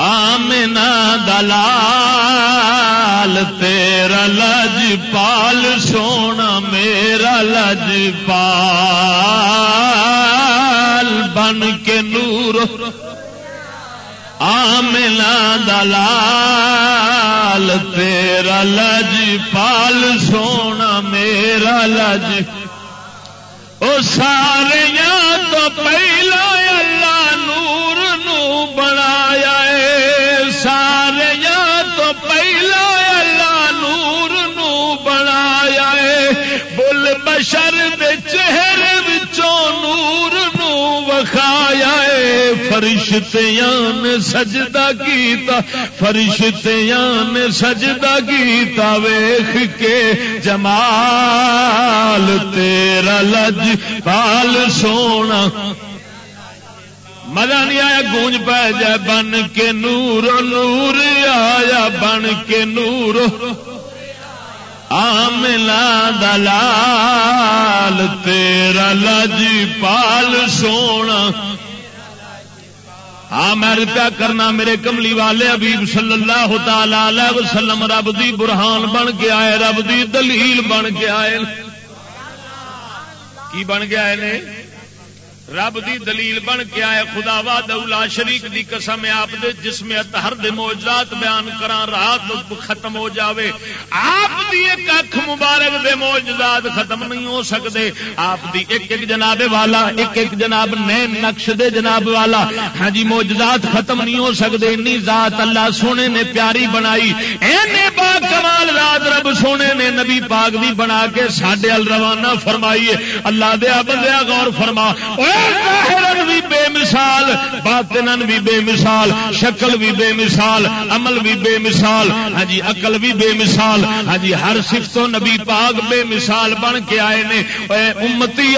آمنا دلال، تیرا لج پال، سونا میرا لج پال، بن کے نور۔ آمنا دلال، تیرا لج پال، سونا میرا لج۔ او سارے تو پہلا بشر دے چہرے بچوں نور نو وکھایا فرشتیاں نے سجدہ کیتا، فرشتیاں نے سجدہ کیتا ویخ کے جمال تیرا لج پال سونا۔ مزہ نہیں آیا، گونج پہ جائے، بن کے نور نور آیا، بن کے نور۔ آملا دلال، تیرا لجی پال سونا۔ ہاں میں رپیا کرنا میرے کملی والے ابھی صلی اللہ تعالی وسلم، رب دی برہان بن کے آئے، رب دی دلیل بن کے آئے۔ کی بن کے آئے نے؟ رب دی دلیل بن کے آئے، خدا وا دولا شریک دی قسم آپ دے جسم اتہر دے موجزات بیان کران رات ختم ہو جاوے۔ آپ دی ایک اکھ مبارک دے موجزات ختم نہیں ہو سکتے آپ دی ایک ایک جناب والا، ایک ایک جناب نین نقش دے جناب والا۔ ہاں جی موجزات ختم نہیں ہو سکتے انی ذات اللہ سونے نے پیاری بنائی۔ اینے با کمال ذات رب سونے نے نبی پاک بھی بنا کے ساڈے ال روانہ فرمائیے۔ اللہ دے بندیا غور فرما۔ اوے بھی بے مثال باطن بھی بے مثال، شکل بھی بے مثال، عمل بھی بے مثال ہاں جی اقل بھی بے مثال ہاں جی ہر سفت نبی پاک بے مثال بن کے آئے نے۔ اے امتی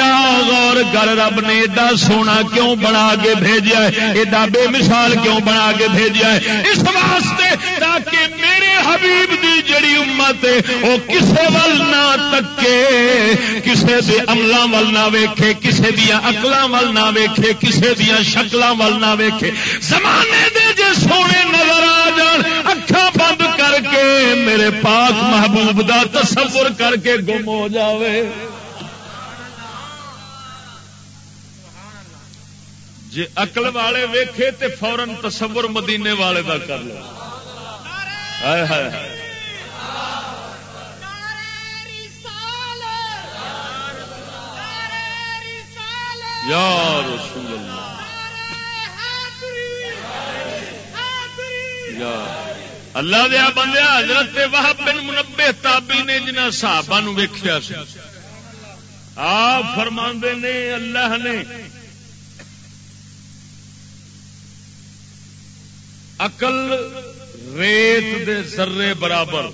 غور گر رب نے ایڈا سونا کیوں بنا کے بھیجا ہے؟ ایڈا بے مثال کیوں بنا کے بھیجا ہے؟ اس واسطے تاکہ میرے حبیب دی جڑی امت ہے، وہ کسے ول نہ تکے، کسے دے عملاں ول نہ ویکھے، کسے دیا عقلاں ول نہ ویکھے، کسے دیا شکلاں ول نہ ویکھے۔ زمانے دے جے سونے نظر آ جان، اکھاں بند کر کے میرے پاک محبوب دا تصور کر کے گم ہو جاوے۔ جی اقل والے ویکھے تے فورن تصور مدینے والے دا کر لو یا رسول اللہ۔ یا اللہ دیا بندے، حضرت وہب بن منبے تابی نے جنہ صحابہ نو ویکھیا سی۔ آپ فرماندے نے، اللہ نے اقل ریت دے ذرے برابر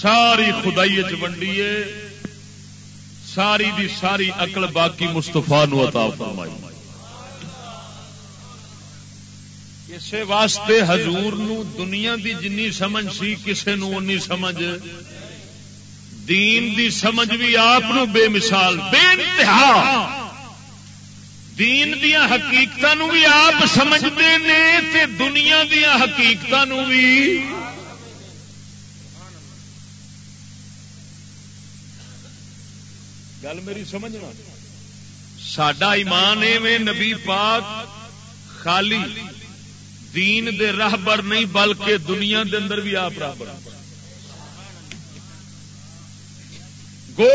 ساری خدائی ونڈیے ساری دی ساری اقل باقی مستفا عطا فرمائی۔ اسے واسطے حضور نو دنیا دی جنی سمجھ سی، کسے نو انی سمجھ۔ دین دی سمجھ بھی آپ بے مثال، بے انتہا۔ دین دیا حقیقت بھی آپ سمجھتے ہیں تے دنیا دیا حقیقت بھی۔ گل میری سمجھنا سڈا ایمان ایویں نبی پاک خالی دین دے راہبر نہیں، بلکہ دنیا دے اندر بھی آپ راہبر گو،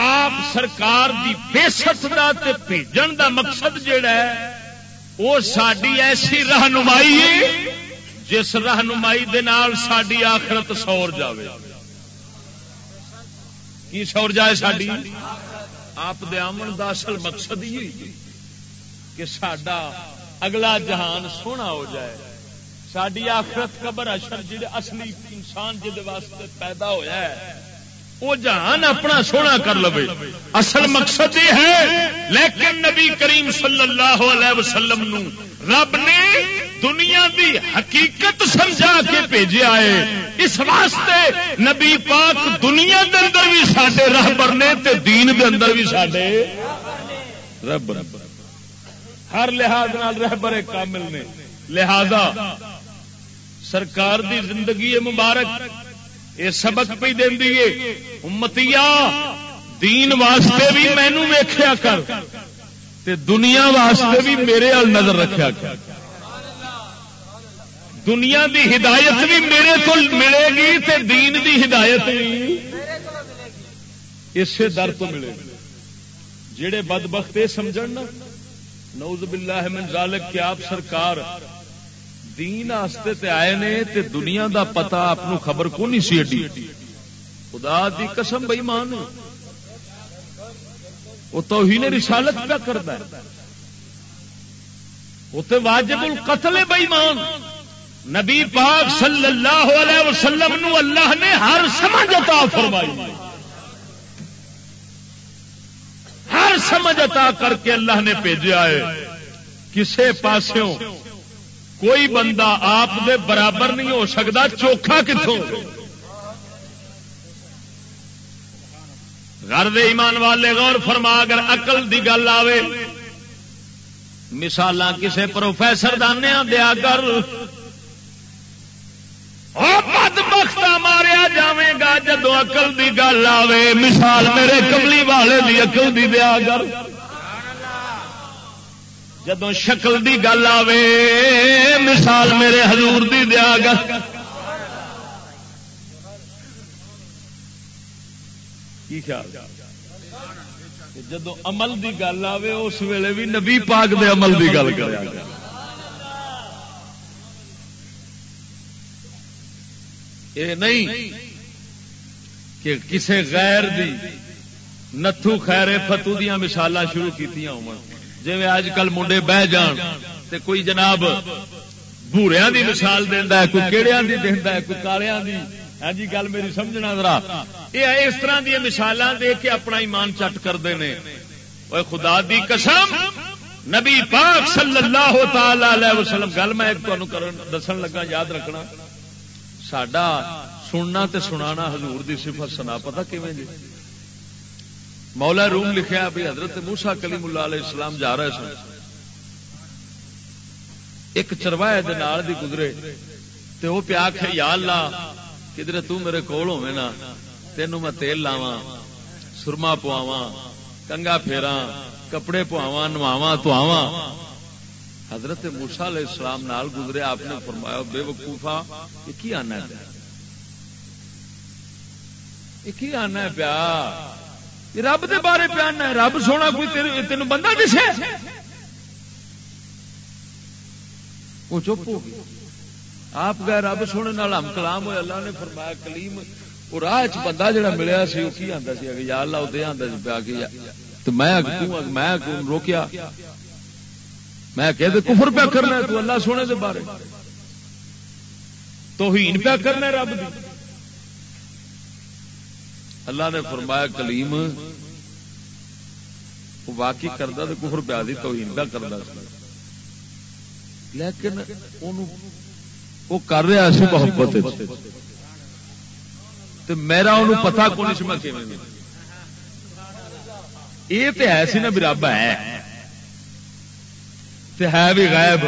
آپ سرکار دی بےست کا بھیجن دا مقصد جڑا ہے، وہ ساری ایسی رہنمائی ہے جس رہنمائی دے نال ساری آخرت سور جاوے۔ کی سور جائے ساری آپ دے آمن دا اصل مقصد ہی کہ سڈا اگلا جہان سونا ہو جائے۔ ساری آخرت قبر اشر جی اصلی انسان جہد واسطے پیدا ہوا ہے، وہ جہان اپنا سونا کر لو اصل مقصد یہ ہے، لیکن نبی کریم صلی اللہ علیہ وسلم نو رب نے دنیا دی حقیقت سمجھا کے بھیجا ہے۔ اس واسطے نبی پاک دنیا دے بھی سڈے رہبر نے تے دین دے اندر بھی سڈے رب ہر لحاظ رہبر کامل نے۔ لہذا سرکار دی زندگی مبارک، یہ سبق پہ دینی امتی دین واسطے بھی مینو ویخیا کر، تے دنیا واسطے بھی میرے ال نظر رکھا کر۔ دنیا دی ہدایت بھی میرے کو ملے گی تے دین دی ہدایت بھی۔ اسی در تو ملے۔ جہے بد بخت یہ سمجھ نوز باللہ من ذالک کہ آپ سرکار دین آستے تے آئے نے تے دنیا دا پتا آپ خبر کو نہیں سی اڈی۔ خدا دی قسم بئی مان وہ تو ہی نے رسالت پہ کرتا ہے۔ وہ تو واجب القتل بئی مان نبی پاک صلی اللہ علیہ وسلم نو اللہ نے ہر سمجھ عطا فرمائی۔ ہر سمجھ عطا کر کے اللہ نے بھیجا ہے۔ کسے پاسوں کوئی بندہ آپ دے برابر نہیں ہو سکتا، چوکھا کتوں گھر دے ایمان والے غور فرما، اگر اقل دی گل آوے مثال کسے پروفیسر دانیا دیا کر۔ ہاں بختا ماریا جاوے گا جدو اقل دی گل آوے۔ مثال میرے کملی والے دی اقل دی دیا کر جدو شکل دی گل آوے، مثال میرے حضور دی دیا گا جدو عمل دی گل آوے، اس ویلے بھی نبی پاک دے عمل دی گل کر یہ نہیں کہ کسے غیر دی نتھو خیرے فتو دیا مثال شروع کی ہو جی اج کل منڈے بہ جان تے کوئی جناب بوریا دی مثال دینا ہے، کوئی کہڑیا دی دینا ہے، کوئی کالیا دی۔ ہاں جی گل میری سمجھنا ذرا۔ یہ اس طرح دیا مثال دے کے اپنا ایمان چٹ کرتے ہیں وہ خدا دی قسم، نبی پاک صلی اللہ تعالی علیہ وسلم، گل میں ایک تمہیں دسن لگا، یاد رکھنا۔ سڈا سننا تے سنانا حضور دی صفت سنا پتا کیویں جی مولا روم لکھیا بھی حضرت موسا کلیم اللہ علیہ السلام جا رہے سن ایک چرواہے دے نال دی گزرے تے وہ پیا کہ یا اللہ کدھر تو میرے کول ہوے نا تینوں میں تیل لاواں سرما پواواں کنگا پھیرا کپڑے پواواں نواواں تواواں حضرت موسا علیہ السلام نال گزرے، آپ نے فرمایا، بے وقوفا یہ کی آنا ہے پیا یہ کی آنا ہے پیا یہ رب دے بارے پیا آنا ہے۔ رب سونا کوئی تین بندہ دسے وہ چپ ہو گئی۔ آپ گئے، رب سونے نال ہم کلام ہوئے۔ اللہ نے فرمایا، کلیم، وہ راہ چ بندہ جڑا ملیا سی، وہ کی آتا سی؟ یا اللہ ادے آتا سی پیا کہ میں روکیا؟ میں کہ کفر پیا کرنا تو اللہ سونے دے بارے۔ تو ہین پیا کرنا رب دی۔ اللہ نے فرمایا، کلیم واقعی کرتا تو کفر پیا دی تو ہین پیا کرتا لیکن وہ کر رہا سی محبت میرا انہوں پتا کون سی میں یہ تو ہے سی نا بھی رب ہے۔ ہے بھی غائب.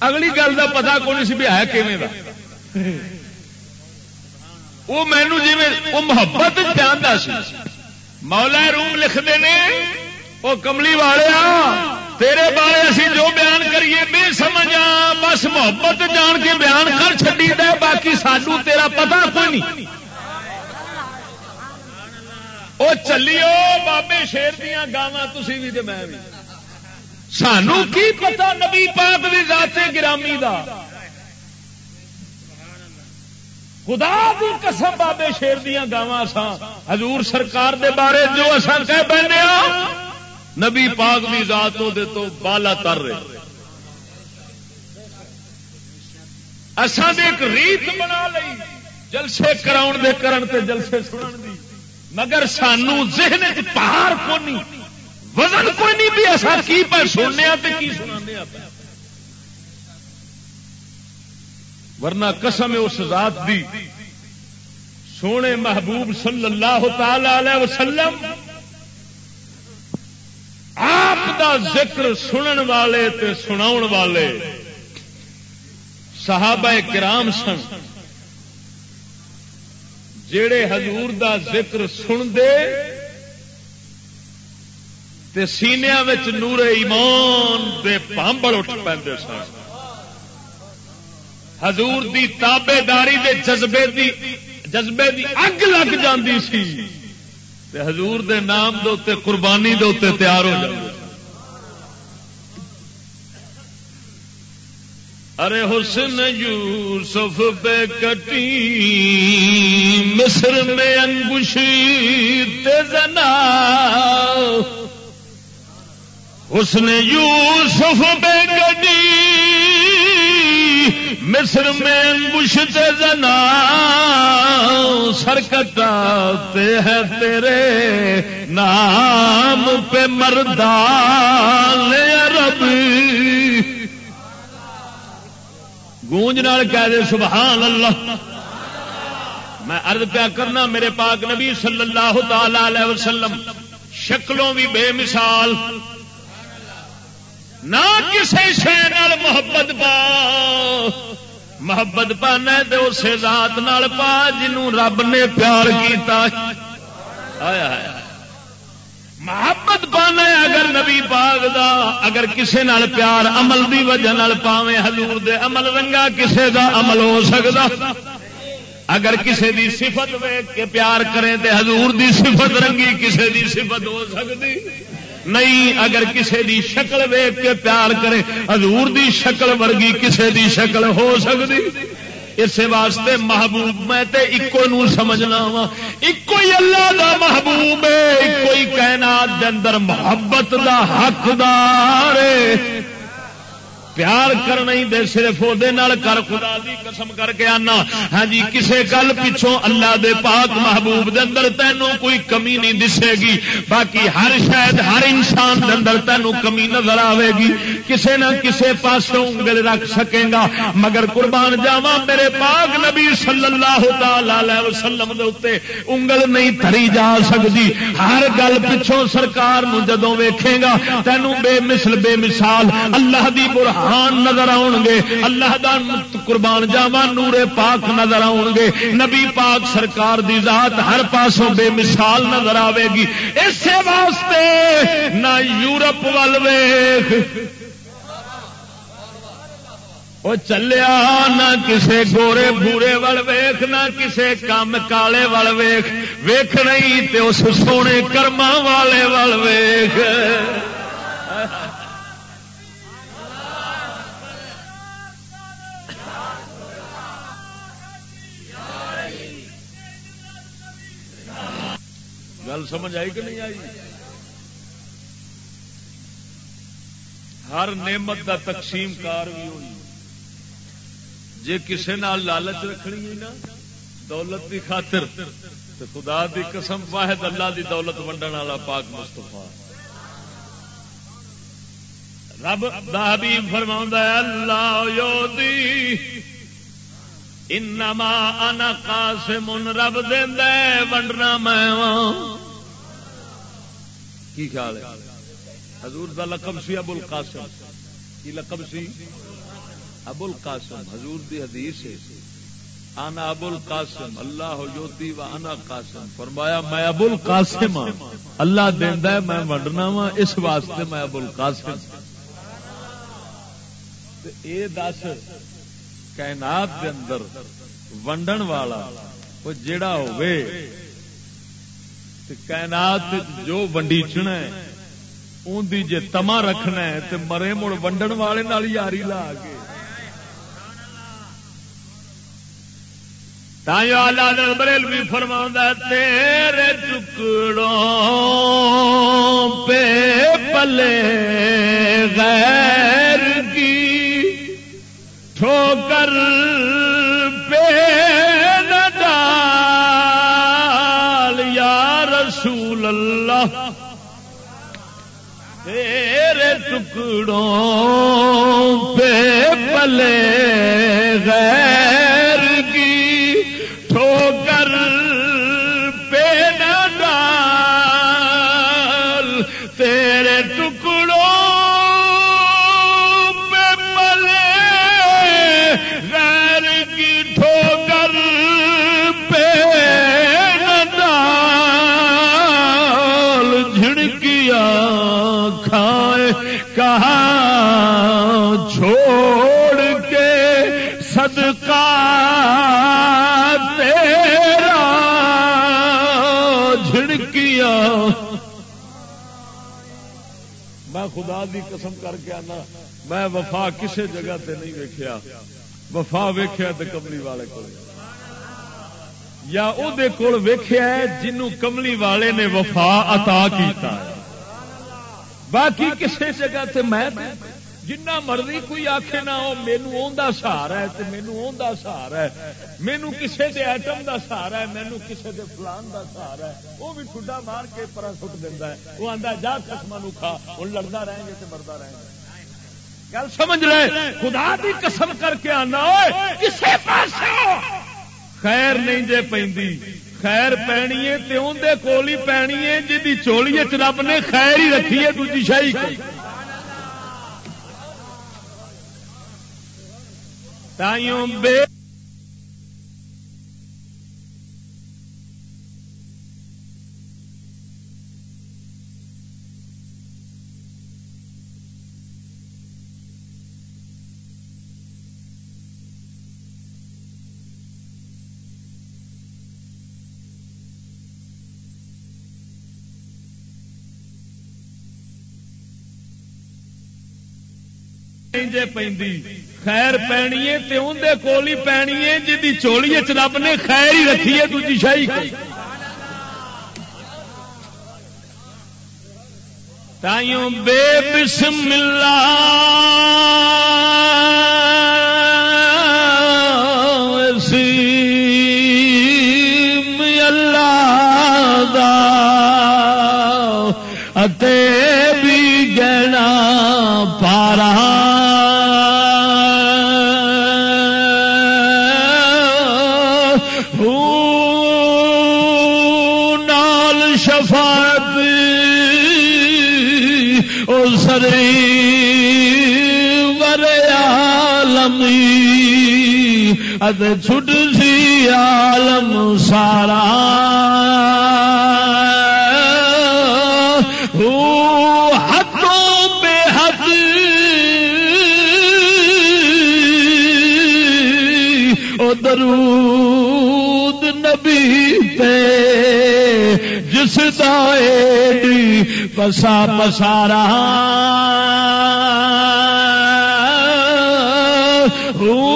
اگلی گل کا پتا کون سی بھی ہے کیون کا وہ مینو جی وہ محبت جانتا سی۔ مولا روم لکھتے ہیں وہ کملی والے تیرے بارے اسی جو بیان کریے، بے سمجھ بس محبت جان کے بیان کر چڈی دے، باقی سانو تیرا پتا کوئی نہیں۔ وہ چلیو، بابے شیر دیا گاوا تھی بھی میں بھی۔ سانو کی پتا نبی پاک بھی ذات گرامی دا؟ خدا دی قسم بابے شیر دیا گاوا سا حضور سرکار دے بارے جو اصل کہہ پہنے نبی پاک بھی ذات دے تو بالا تر رہے۔ اصل ایک ریت بنا لی جلسے کراؤ دے کرن تے جلسے سنن دی۔ مگر سانو ذہن پہاڑ کو نہیں وزن کوئی نہیں بھی ایسا کی پہ سننے کی سنا ورنہ قسم اس ذات دی۔ سونے محبوب صلی اللہ تعالی علیہ وسلم آپ دا ذکر سنن والے تے سناؤن والے۔ صحابہ کرام سن۔ جڑے حضور دا ذکر سن دے تے سینیا نور ایمان دے پامبڑ اٹھ پہ سن۔ حضور دی تابے داری دے جذبے دی جذبے دی اگ لگ جاندی سی۔ تے حضور دے نام دے قربانی دے تیار ہو جائے ارے حسن یوسف پہ کٹی، مصر میں انگوشی تے زنا۔ تنا حسن یوسف پہ کٹی مصر میں انگوش تنا سرکٹاتے ہے تیرے نام پہ مردان رب۔ گونج نال کہہ دے، سبحان اللہ۔ میں ارد پیا کرنا، میرے پاک نبی صلی اللہ تعالی علیہ وسلم شکلوں بھی بے مثال نہ کسی شہ محبت پا۔ محبت پانا تو اسے ذات نال پا جنوں رب نے پیار کیتا۔ آیا آیا محبت پانا اگر نبی پاک دا، اگر کسے نال پیار عمل دی وجہ نال پاوے حضور دے عمل رنگا، کسے دا عمل ہو سکتا اگر کسے دی صفت ویگ کے پیار کرے تے حضور دی صفت رنگی، کسے دی صفت ہو سکتی نہیں، اگر کسے دی شکل ویگ کے پیار کرے، حضور دی شکل ورگی کسے دی شکل ہو سکتی؟ اس واسطے محبوب میں تے ایکو نو سمجھنا وا۔ ایکو ہی اللہ دا محبوب ہے ایکو ہی کائنات دے اندر محبت دا حقدار پیار کرنا ہی دے، صرف وہ کر، خدا دی قسم کر کے آنا۔ ہاں جی کسے گل پچھوں اللہ دے پاک محبوب دے اندر تینوں کوئی کمی نہیں دسے گی۔ باقی ہر شاید ہر انسان دے اندر تینوں کمی نظر آئے گی۔ کسے نہ کسے پاس انگل رکھ سکے گا۔ مگر قربان جاوا میرے پاک نبی صلی اللہ تعالی وسلم دے اتنے انگل نہیں تری جا سکتی ہر گل پچھوں سرکار جدو ویکھے گا، تینوں بے مثل، بے مثال۔ اللہ دی برہان برہان نظر آؤ گے، اللہ دا قربان جاوا نورے پاک نظر آؤ گے۔ نبی پاک سرکار دی ذات ہر پاسوں بے مثال نظر آئے گی۔ اس واسطے نہ یورپ وال ویخ وہ چلیا نہ کسے گورے بورے وال ویخ نہ کسے کام کالے وال ویخ ویخ نہیں تے اس سونے کرما والے وال ویخ گل سمجھ آئی کہ نہیں آئی؟ ہر نعمت دا تقسیم کار بھی ہوئی۔ جی کسی نال لالچ رکھنی نا، دولت کی خاطر تو خدا دی قسم واحد اللہ دی دولت ونڈن والا پاک مستفا رب دہبی فرما اللہ انما انا قاسم، رب دیندا ونڈنا میں کی خیال ہے؟ حضور دا لقب سی ابو القاسم۔ کی لقب سی؟ ابو القاسم، حضور دی حدیث ہے۔ انا ابو القاسم، اللہ یوتی و انا قاسم۔ فرمایا، میں ابو القاسم ہاں۔ اللہ دیندا ہے، میں ونڈنا وا ہاں۔ اس واسطے میں ابو القاسم۔ تے اے دس، کائنات دے اندر ونڈن والا، وہ جڑا ہوئے کائنات جو ونڈیچنا ہے ان دی جے تما رکھنا ہے، تے مرے مڑ ونڈن والے نال یاری لا کے۔ تایو اللہ بریل بھی فرما تیرے ٹکڑوں پہ پلے غیر کی ٹھوکر اللہ تیرے ٹکڑوں پہ پلے گئے۔ دی قسم کر کے آنا، میں وفا کسی جگہ تے نہیں ویکیا وفا ویخیا تو کملی والے کو یا وہ ویخیا جنوں کملی والے نے وفا عطا کیتا ہے۔ باقی کسی جگہ تے میں جنہ مرضی کوئی آخے نہ وہ مینو سہارا ہے مینو سہارا ہے۔ مینو کسی دے ایٹم دا سہارا ہے مینو کسی دے فلان دا سہارا ہے۔ وہ بھی ٹھڈا مار کے پرا سٹ دینا ہے۔ وہ آتا جا قسم کھا ہوں لڑتا رہیں گے تو مردا رہیں گے۔ گل سمجھ رہے خدا دی قسم کر کے آنا کسی پاس خیر نہیں جے پہ خیر پینی ہے تو اندر کول ہی پینی ہے جی چولی چ رب نے خیر ہی رکھی ہے، دوجی شاہی تائیوں بے جے خیر پینی ہے تے اندے کول ہی پینی ہے، جدی چولی چ رب نے خیر ہی رکھی ہے، دوجی شاہی تائیوں بے بسم اللہ سیم اللہ دا۔ اتے اد چھٹ سی عالم سارا۔ ہاتھوں بے حد درود نبی تے جس دائے پسا پسارا۔ وہ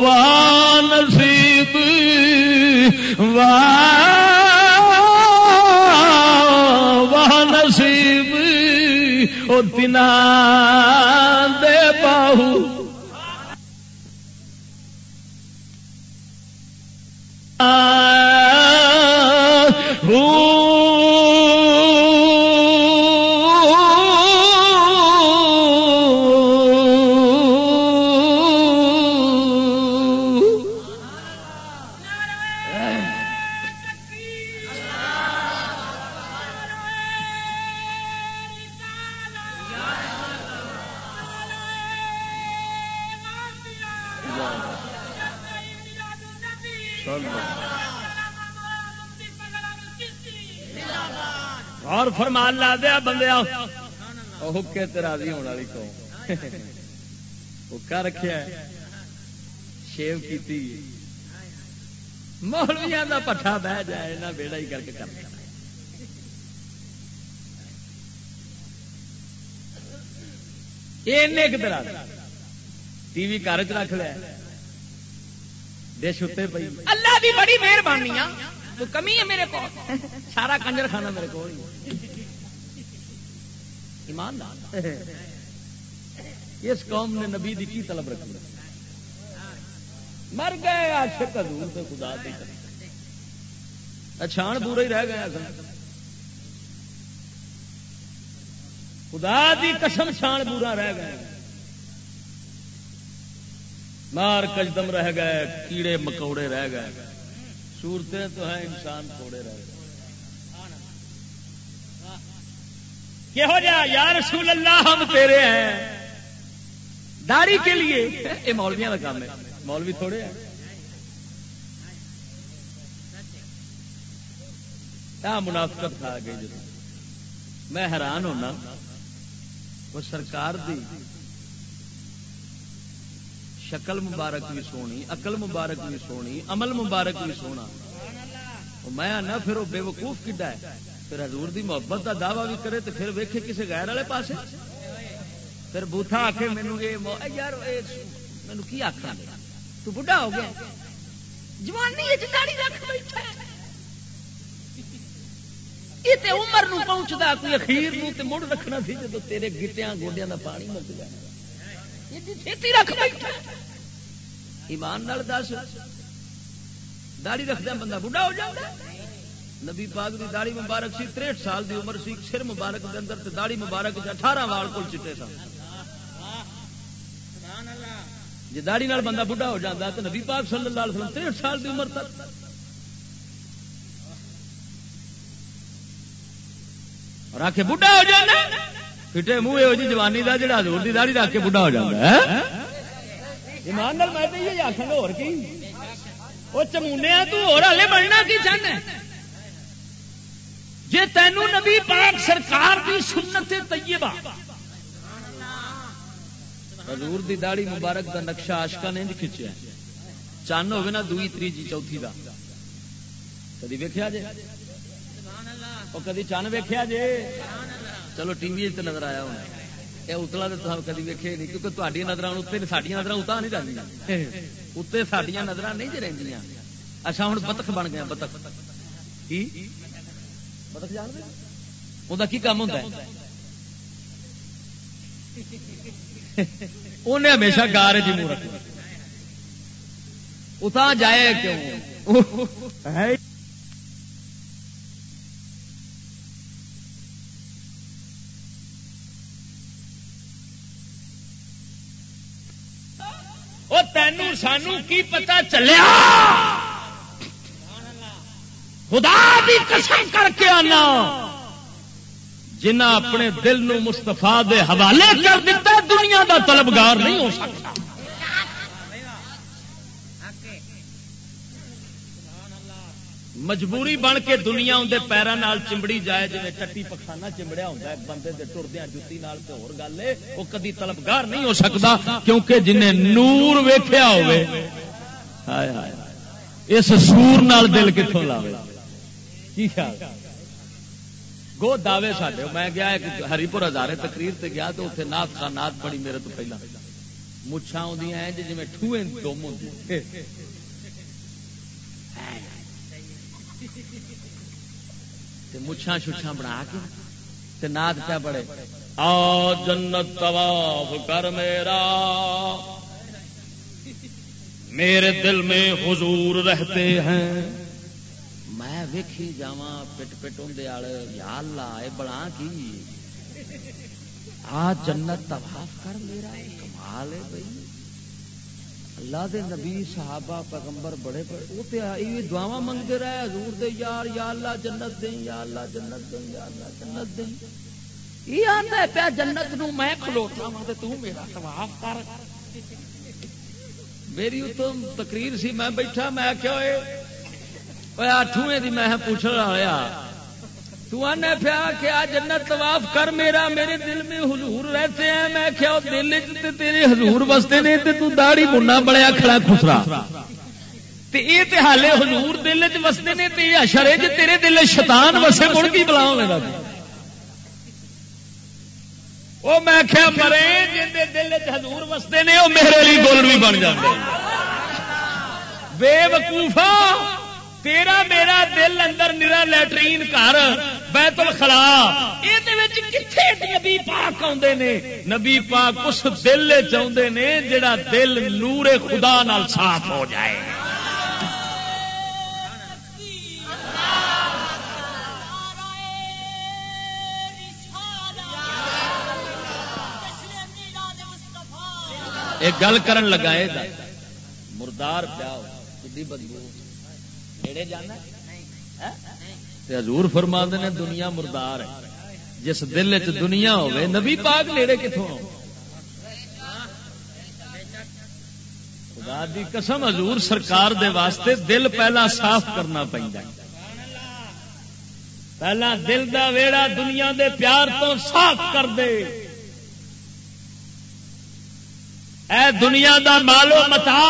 وہ نصیب وہ نصیب او تنا دے باہو حکے راضی ہونے والی تو حکا رکھا شیو کی مولویا کا پٹھا بہ جائے، نہ بیڑا ہی کر کے کر ٹی وی گھر چ رکھ لیا ڈش اتنے پی اللہ بھی بڑی مہربانی کمی ہے میرے کو سارا کنجر کھانا میرے کو ایماندار اس قوم نے نبی دی کی طلب رکھی؟ مر گئے عاشق حضور تے خدا دی چھان پورا ہی رہ گیا خدا دی قسم چھان پورا رہ گئے۔ مار کجدم رہ گئے، کیڑے مکوڑے رہ گئے۔ صورتیں تو ہیں انسان تھوڑے رہ گئے۔ کہو جا یا رسول اللہ، ہم تیرے ہیں۔ داڑھی کے لیے۔ یہ مولویا کا کام ہے۔ مولوی تھوڑے ہیں۔ کیا منافقت کھا گئی جی۔ میں حیران ہونا، وہ سرکار دی شکل مبارک بھی سونی اقل مبارک بھی سونی، عمل مبارک بھی سونا۔ میں نہ پھر وہ بے وقوف کڈا ہے؟ پھر حضور دی محبت کا دعوی بھی کرے تو پھر ویکھے کسی غیر والے پاس پھر بوتھا آ کے مینو یار مینو کی آخنا تو بڑھا ہو گیا۔ جوانی یہ عمر نو پہنچتا کوئی اخیر نو تے مڑ رکھنا سی جب تیرے گٹیا گوڈیا کا پانی مک گیا۔ جی ایمان نال دس۔ داڑی رکھدہ بندہ بڑھا ہو جائے نبی پاک دی داڑی مبارک سی تریٹ سال دی عمر سی، سر مبارک دے اندر تے داڑی مبارک اٹھارہ وال کل چٹے سن۔ جی داڑی نال بندہ بڑھا ہو جاتا تو نبی پاک صلی اللہ علیہ وسلم تریٹ سال دی عمر تک۔ اور آ کے بڑھا ہو جانا پھٹے منہ یہ جی جوانی کا جڑا حضور دی داڑی رکھ کے بڑھا ہو جاتا ہے۔ ایمان نال میں تو یہ آخر اور کی؟ وہ چمونے تو، اور ہلے بننا کی چاہنا ہے؟ جی تینوں نبی پاک سرکار دی سنت طیبہ، حضور دی داڑی مبارک دا نقشہ آشکا نے کھچیا چند ہوگی نا دوئی، تری جی چوتھی دا۔ کدی ویکیا جی وہ کدی چند ویکیا جی چلو ٹی وی نظر آیا ہونا۔ یہ اتلا تو کدی ویکے نہیں، کیونکہ تاری نظر اتنے سڈیا نظر اتنا نہیں رہی اتنے سڈیا نظر نہیں جی رہی اچھا ہوں بتخ بن گیا بتخ۔ کی؟ کی کام ہوتا ہے؟ انہیں ہمیشہ گار جی منہ رکھ اتنا جائے کیوں؟ تینوں سانو کی پتا چلیا؟ خدا بھی قسم کر کے آنا۔ جنہ اپنے دل نو مستفا دے حوالے کر دیتا دنیا دا طلبگار نہیں ہو سکتا۔ مجبوری بن کے دنیا اندر پیروں چمبڑی جائے جی ٹٹی پخانا چمڑیا ہوتا ہے، بندے کے ٹردیا جتی گل ہے، وہ کدی طلبگار نہیں ہو سکتا کیونکہ جنہیں نور ویخیا ہوئے اس سور نال دل کتوں لاوے؟ کی خیال گو دعوے ساڈے۔ میں گیا ایک ہری پور ہزارے تقریر تے گیا تو اتنے نات خان نات پڑی میرے تو پہلا۔ مچھا آدی ہیں جی ٹوئے دم ہوتی مچھا شچھا بنا کے ناد کیا بڑے آ جنت طواف کر میرا۔ میرے دل میں حضور رہتے ہیں۔ ویکھی جا پٹ پٹ ہوں یا اللہ بڑا کی آ جنت طواف کر میرا کمال ہے بھائی اللہ دے نبی صحابہ پیغمبر بڑے بڑے وہ تے یہ دعوا منگتے رہے حضور دے یار یا اللہ جنت دیں یا اللہ جنت دیں یا اللہ جنت دیں یہ آتا ہے پیا جنت نو میں کھلوتا ہوں تے تو میرا طواف کر میری تو تقریر سی میں بیٹھا میں کیا ہوئے اٹھویں دی میں پوچھ رہا تو آنے پیا کہ آج جنت طواف کر میرا میرے دل میں حضور رہتے ہیں میں کیا دل تیرے حضور بستے نے تو داڑی بننا بڑیا کھڑا خسرا یہ تے حالے حضور دل چ وستے نے تے اشرے جی تیرے دل شیطان وسے مڑ کی بلاؤ میرا وہ میں کیا مرے جی دل چ حضور وستے نے وہ میرے لیے گول بھی بن جاتے بے وقوفا تیرا میرا دل اندر نرا لیٹرین گھر بیت الخلا۔ نبی پاک آدھے نے؟ نبی پاک اس دل چاہتے نے جڑا دل نور خدا نال صاف ہو جائے۔ ایک گل کرن لگا مردار پیا بدبو جانا حضور فرما نے دنیا مردار ہے۔ جس دل چ دنیا ہوے نبی پاک نیڑے کتوں خدا دی قسم حضور سرکار دے واسطے دل پہلا صاف کرنا پہنتا پہلا دل دا ویڑا دنیا دے پیار تو صاف کر دے۔ اے دنیا دا مالو متا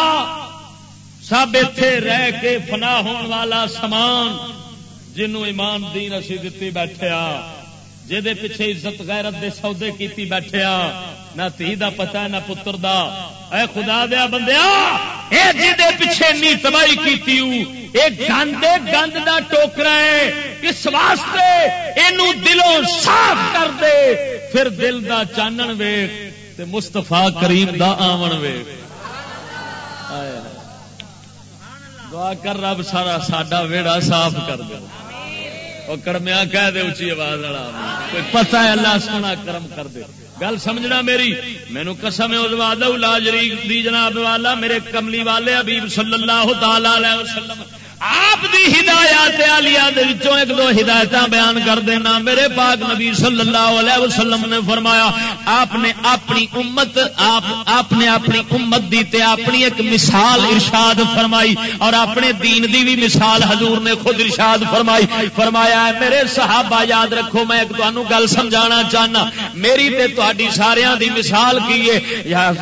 سب اتے رہ کے فنا ہون والا سامان جنوں ایمان دین اسی دتی بیٹھے جہد پیچھے عزت غیرت دے سودے کیتی بیٹھے نہ تھی دا پتا، نہ پتر دا۔ اے خدا دیا بندیا، اے جہدے پیچھے نی تباہی کیتی اے گند گند دا ٹوکرا ہے، اس واسطے اینو دلوں صاف کر دے، پھر دل دا چانن ویخ تے مستفا کریم دا آمن ویخ دعا کر رب سارا ساڈا ویڑا صاف کر دے۔ وہ کڑمیا کہہ دے اچھی آواز والا۔ کوئی پتا ہے اللہ سونا کرم کر دے۔ گل سمجھنا میری۔ مینو قسم لاجری دی جناب والا، میرے کملی والے ابیب صلی اللہ تعالی وسلم۔ آپ دی ہدایات آلیا ایک دو ہدایت بیان کر دینا۔ میرے پاک نبی صلی اللہ علیہ وسلم نے فرمایا، آپ نے اپنی امت، آپ آپ نے اپنی امت دی تے اپنی ایک مثال ارشاد فرمائی اور اپنے دین دی بھی مثال حضور نے خود ارشاد فرمائی۔ فرمایا ہے، میرے صحابہ، یاد رکھو، میں ایک تمہوں گل سمجھانا چاہنا۔ میری تے تہاڈی سارے دی مثال کی ہے۔ یا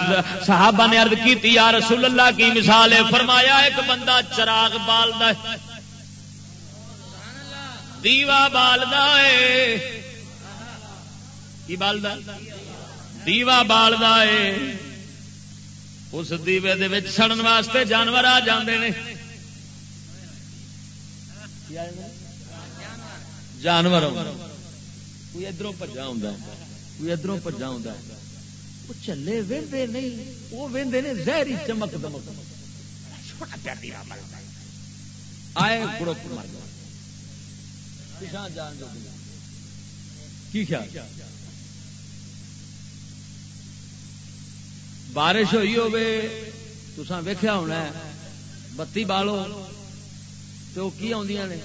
صحابہ نے عرض کی تھی یا رسول اللہ کی مثال ہے۔ فرمایا، ایک بندہ چراغ بالدا دیوا بالدا ہے۔ کی بالدا؟ دیوا بالدا ہے۔ اس دیوے دے سڑن واسطے جانور آ جاندے نے۔ جانور۔ کوئی ادھر پجا ہوں کوئی ادھر پجا ہوں وہ چلے وے نہیں، وہ وے زہری چمک دمک۔ چھوٹا پیار دیوا بالدا۔ آئے گڑک مر گیا جان کی خیال؟ بارش ہوئی ہوے تسا ویخیا ہونا بتی بالو۔ تو کی آدی نے؟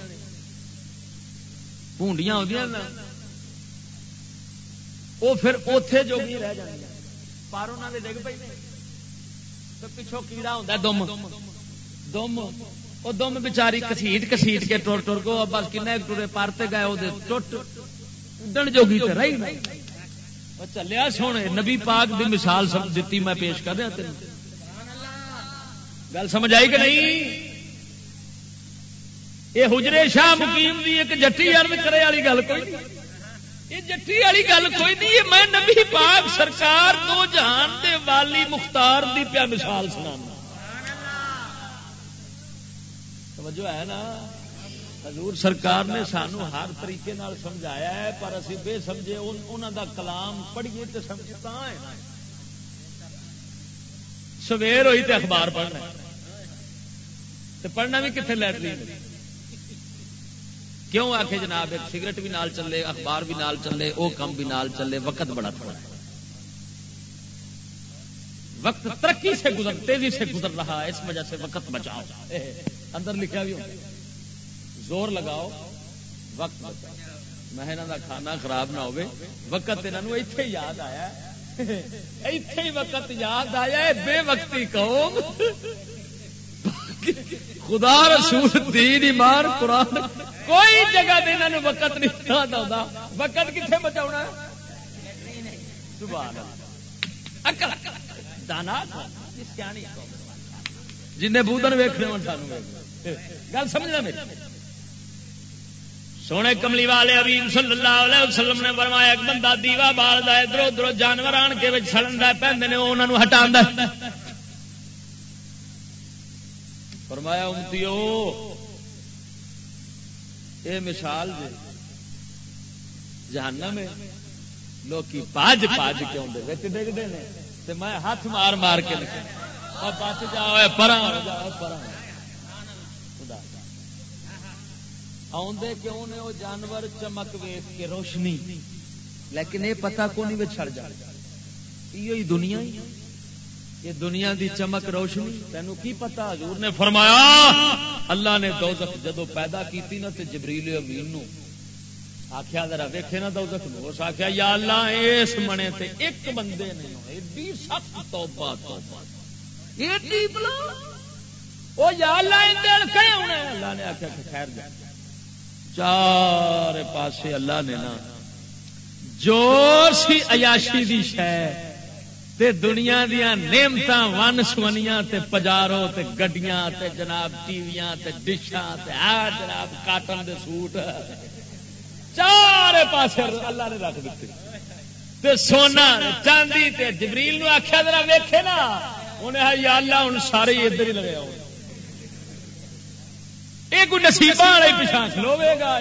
پونڈیاں آدی وہ پھر اوتے جو بھی رہ جائیں پر انہوں نے ڈگ پی تو پچھوں کیڑا ہوتا دم۔ دم۔ وہ دم بچاری کسیٹ کسیٹ کے ٹر ٹر گو بس کن ٹورے پارتے گئے، وہ ٹوٹ اڈن جوگی تو رہی چلیا سونے، نبی پاک دی مثال دیتی میں پیش کر رہا تین گل سمجھ آئی کہ نہیں؟ یہ حجرے شاہ مقیم دی ایک جٹی ارد کرے والی گل کوئی نہیں۔ یہ جٹی والی گل کوئی نہیں میں نبی پاک سرکار تو جہان دے والی مختار دی پیا مثال سنا توجہ ہے نا؟ حضور سرکار نے سانو ہر طریقے نال سمجھایا ہے، پر اسی بے سمجھے دا کلام پڑھیے تو سمجھتا ہاں ہے سویر ہوئی تے اخبار پڑھنا تے پڑھنا بھی کتنے لیٹرین؟ کیوں آ کے جناب، ایک سگریٹ بھی نال چلے، اخبار بھی نال چلے وہ کم بھی نال چلے، وقت بڑا تھوڑا ہے۔ وقت ترقی سے گزر، تیزی سے گزر رہا ہے، اس وجہ سے وقت بچاؤ۔ اندر لکھا بھی زور لگاؤ، وقت بچاؤ۔ میں کا کھانا خراب نہ ہوئے۔ وقت انہوں اتے یاد آیا۔ اتے ہی وقت یاد آیا بے وقتی قوم۔ خدا رسول دین ایمان قرآن۔ کوئی جگہ دے انہوں وقت نہیں ہوتا وقت کتنے بچا جن بودن ویخنے سان گل سمجھنا میری سونے کملی والے ابھی صلی اللہ علیہ وسلم نے فرمایا، ایک بندہ دیوا بال ادھر ادھر جانور آن کے سڑن پہنتے نے انہوں ہٹا فرمایا، امتیو یہ مثال جی جہانا میں لوگ پاج پاج کے آدھے بچ ڈگتے ہیں میں ہاتھ مار مار کے بچ جاؤ پرا آدھے کیوں نے وہ جانور چمک ویخ کے روشنی؟ لیکن یہ پتا کو نہیں چڑ جائے یہ دنیا ہی یہ دنیا دی چمک روشنی تینوں کی پتا حضور نے فرمایا، اللہ نے دوزخ جدو پیدا کیتی نا تے جبریل امین نو۔ آخیا ذرا ویکھے نا دوزخ نو۔ اس آخیا یا اللہ، اس منے تے ایک بندے نہیں ہوئے ایڈی سخت توبہ توبہ۔ ایڈی بلا۔ او یا اللہ اندر کہے ہونا ہے اللہ نے آخیا خیر جائے چار پاسے اللہ نے نا جو سی عیاشی دی شے تے دنیا دیا نعمت ون سونیاں تے پجارو تے گڈیاں تے جناب ٹی ویاں تے ڈشاں تے آ جناب کاٹن دے سوٹ چار پاسے اللہ نے رکھ دیتے تے سونا چاندی تے جبریل نو آخیا ذرا ویکھے نا انہیں یا اللہ ہوں سارے ادھر ہی لگے آؤ یہ کوئی نصیب والے پیچھا کھلوے گا۔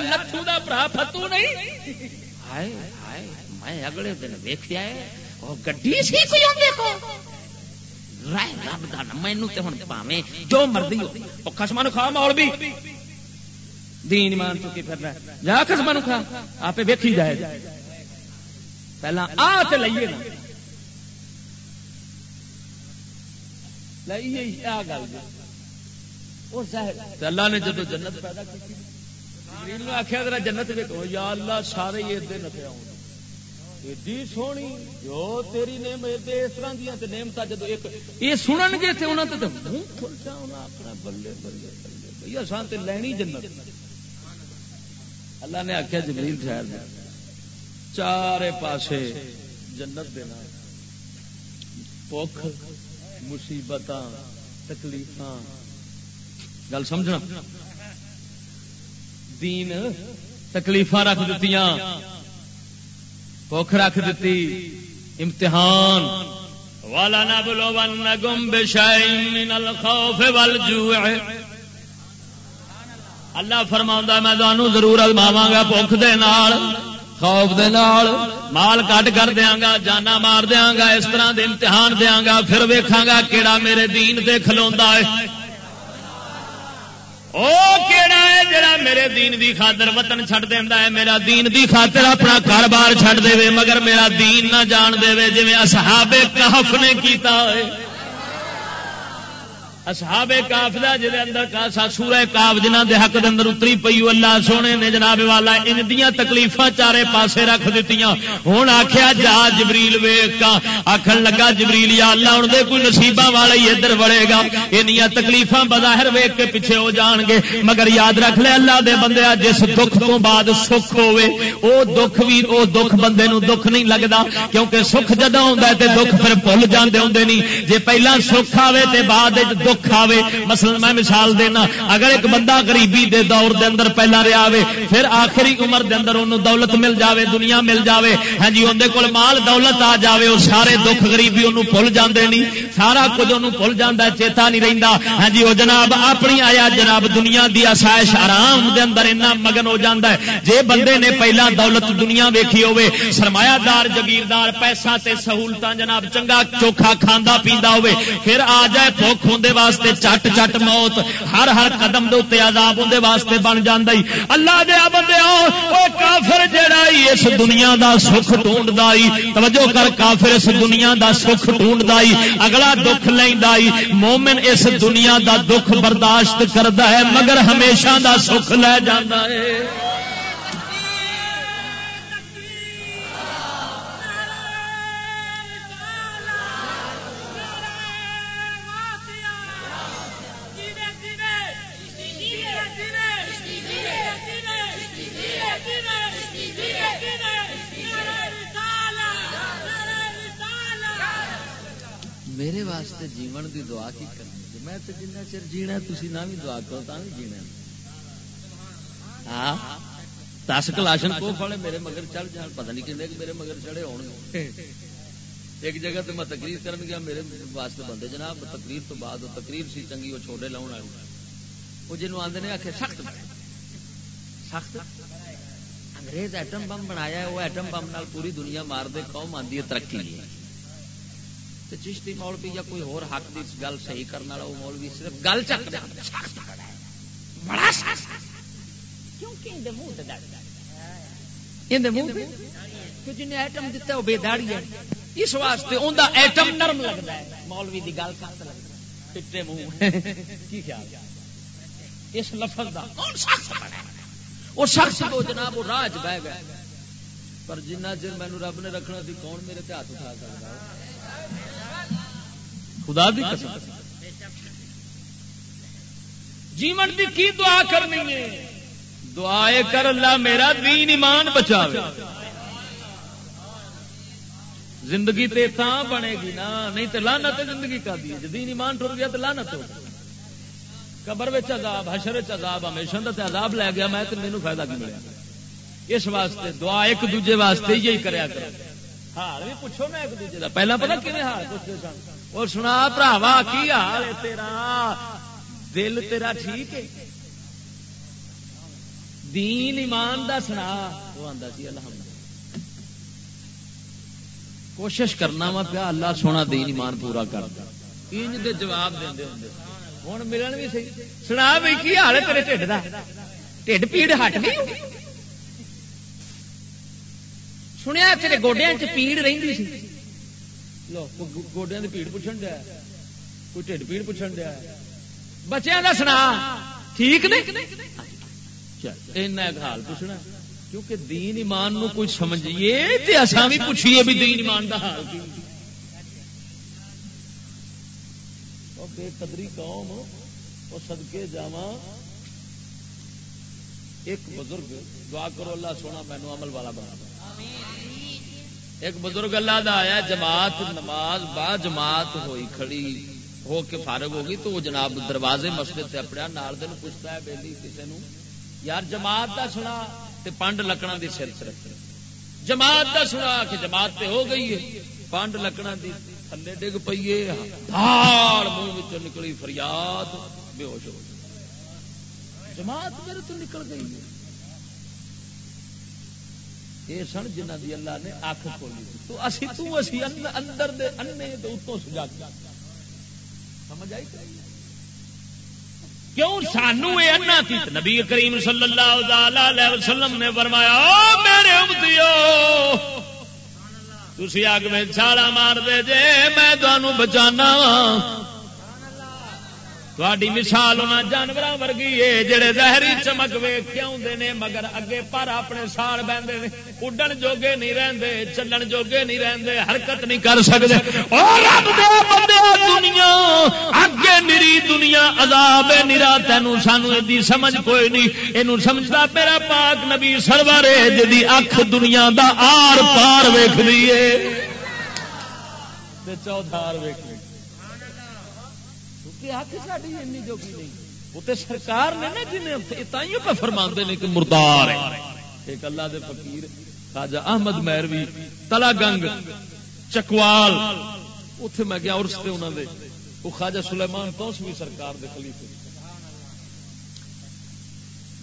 نتھو برا فتو نہیں میں اگلے دن ویخیا گڈی سی رب دا مینو تے ہوں پاوے جو مرضی ہو خسما کھا مول بھی دین مان چکی پھر جا خسما کھا آپ ویکھی جائے پہلا آ تے لئیے نا اللہ نے جدو جنت پیدا کی آخیا ذرا جنت یا اللہ سارے ایڈی سونی جو تیری نیم اس طرح دیا نعمت جدو ایک یہ سنن گے انہوں نے اپنا بلے بلے بلے بھائی اصل تو لینی جنت۔ اللہ نے آخیا جبریل ٹھہر دیا چار پاسے جنت دینا پوکھ مصیبت تکلیف گل سمجھنا؟ دین تکلیف رکھ دیتی بخ رکھ دیتی امتحان۔ والا نہ بلو ون گم بے الخوف والجوع۔ اللہ فرما میں تمہوں ضرور ازماوا گا بخ دے نال۔ خوف دے نال مال کٹ کر دیا گا، جانا مار دیا گا، اس طرح دے امتحان دیا گا، پھر ویکھاں گا کیڑا میرے دین دے کھلوندا ہے۔ او کیڑا ہے جڑا میرے دین دی خاطر وطن چھڈ دینا ہے، میرا دین دی خاطر اپنا گھر بار چھڈ دے مگر میرا دین نہ جان دے جی اصحاب کہف نے کیتا ہے۔ اصحاب کاف دا جے اندر کا سورہ کاف جنہاں دے حق دے اندر اتری پئی اللہ سونے نے جناب والا ان دیاں تکلیفاں چارے پاسے رکھ دتیاں۔ ہن آکھیا، جا جبریل ویکھ آکھن لگا، جبریل یا اللہ، ہن دے کوئی نصیباں والا ہی ادھر وڑے گا۔ انیاں تکلیفاں بظاہر ویکھ کے پیچھے ہو جان گے۔ مگر یاد رکھ لے، اللہ دے بندے جس دکھ تو بعد سکھ ہوے او دکھ وی او دکھ بندے نو دکھ نہیں لگدا۔ کیونکہ سکھ جدا ہوندا ہے تے دکھ پھر بھول جاندے ہوندے نہیں جے پہلا سکھ آوے تے بعد وچ دکھ آوے۔ مثلا میں مثال دینا، اگر ایک بندہ غریبی دے دور دے اندر پہلا رہا آوے، پھر آخری عمر دے اندر انہوں دولت مل جاوے، دنیا مل جاوے۔ ہاں جی اندر کول مال دولت آ جاوے وہ سارے دکھ غریبی انہوں بھول جاندے نہیں۔ سارا کچھ انہوں بھول جاندا چیتا نہیں رہندا۔ ہاں جی وہ جناب اپنی آیا جناب دنیا دی آسائش آرام دے اندر اتنا مگن ہو جاندا ہے۔ جے بندے نے پہلا دولت دنیا ویکھی ہوے سرمایہ دار، جگیردار، پیسہ تے سہولتاں جناب چنگا چوکھا کھاندا پیندا ہوے پھر آ جائے، بھوک ہوندے واسطے چٹ چٹ موت، ہر ہر قدم دے عذاب اندر واسطے بن جانا اللہ دیا بندے کافر جڑا اس دنیا دا سکھ ڈھونڈ توجہ کر، کافر اس دنیا دا سکھ ڈھونڈ اگلا دکھ لینا مومن اس دنیا دا دکھ برداشت کرتا ہے، مگر ہمیشہ دا سکھ لے جانا ہے۔ چر جینا تھی نہ بھی دعا کرو تا نہیں جینا ہاں دس کلاشن کو پڑے میرے مگر چڑھ جان، پتہ نہیں کہ میرے مگر چڑھے ہو ایک جگہ تو میں تقریر کرن گیا، میرے واسطے بندے جناب، تقریر تو بعد، تقریر سی چنگی، وہ چھوڑے لاؤ والی وہ جنوب آدھے نے آخر سخت سخت؟ انگریز ایٹم بم بنایا ہے، وہ ایٹم بم نال پوری دنیا مار دے، قوم آدھی ہے، ترقی ہے۔ تو چشتی مولوی یا کوئی اور حق کی گل صحیح کرنے والا وہ مولوی صرف گل چک جن ایٹم وہ بے داڑی ہے۔ اس واسطے ایٹم نرم ہے۔ مولوی گل منہ۔ کی خیال؟ اس لفظ کا وہ شخص کو جناب وہ راہ بہ گئے پر جنہ چر مینو رب نے رکھنا سی کون میرے ہاتھ اٹھا سکتا خدا دی قسم. جیون دی کی دعا کرنی ہے؟ دعا کر اللہ میرا دین ایمان بچا زندگی تے تھا بنے گی نا، نہیں تو لانا تے زندگی کا دی. دین ایمان ٹر گیا تو لانا تو قبر عذاب، حشر عذاب، ہمیشہ تے عذاب لے گیا میں میرے فائدہ کی ملیا. اس واسطے دعا ایک دوجے واسطے یہی کریا کرو. حال بھی پوچھو نا ایک دوجے کا پہلا پتا کھے حال؟ پوچھتے سن اور سنا براوا کی حال ہے تیرا؟ دل تیرا ٹھیک ہے؟ دین ایمان دا سنا۔ وہ آتا سی جی، الحمد کوشش کرنا وا پیا، اللہ سونا دین ایمان پورا کر انج دے جواب دے ہوں۔ ملن بھی صحیح سنا بھائی کی حال ہے تیرے ٹھڈ کا ٹھڈ پیڑ ہٹ نہیں سنیا تیرے گوڈیا چ پیڑ رہی سی۔ گوڈیا کی پیڑ پوچھن دیا کوئی ٹھڈ پیڑ پوچھن دیا بچیا کا سنا ٹھیک نہیں حال پوچھنا کیونکہ دین ایمان نو کوئی سمجھیے اصا بھی پوچھیے بھی دین ایمان کا حال کی بے قدری قوم وہ سدکے جا ایک بزرگ دعا کرو اللہ سونا مینو عمل والا بنا آمین ایک بزرگ اللہ دا آیا، جماعت، نماز با جماعت ہوئی کھڑی، ہو کے فارغ ہوگی تو وہ جناب دروازے مسجد سے اپنے نال دن پوچھتا ہے، بیلی کسی نو یار، جماعت دا سنا تے پانڈ لکڑا دی سر رکھ جماعت دا سنا کہ جماعت تے ہو گئی ہے، پانڈ لکڑا دی تھلے ڈگ پیے دھاڑ منہ نکلی، فریاد، بے ہوش ہو جماعت میرے تو نکل گئی ہے۔ یہ سن جنہ دی اللہ نے اکھ کھولی تو اسی تو اسی اندر دے انے دے اتوں سجا سمجھ آئی کیوں سانو اے انا کی؟ نبی کریم صلی اللہ علیہ وسلم نے فرمایا، او میرے امتیو، تسی اگ میں چھالا مار دے جے، میں تانوں بچانا۔ تھوڑی مثال ہونا جانور ورگی ہے جڑے زہری چمک ویگ کے نے، مگر اگے پر اپنے سال بہتے ہیں اڈن جوگے نہیں رہتے چلن جوگے نہیں رہتے حرکت نہیں کر سکتے دنیا، اگے نری دنیا، عذاب نرا تین سانو سمجھ کوئی نہیں۔ یہ سمجھتا میرا پاک نبی سرور ہے جی اکھ دنیا دا آر پار ویخ لیے چودھار ویخ حق ساری این جوگی نہیں وہ تو سرکار نے نا جنہیں تائیوں پہ فرما نے کہ مردار ایک اللہ دے فقیر خواجہ احمد مہروی تلا گنگ چکوال اتے میں گیا ارس سے انہوں نے وہ خواجہ سلیمان تو بھی سرکار دے خلیفے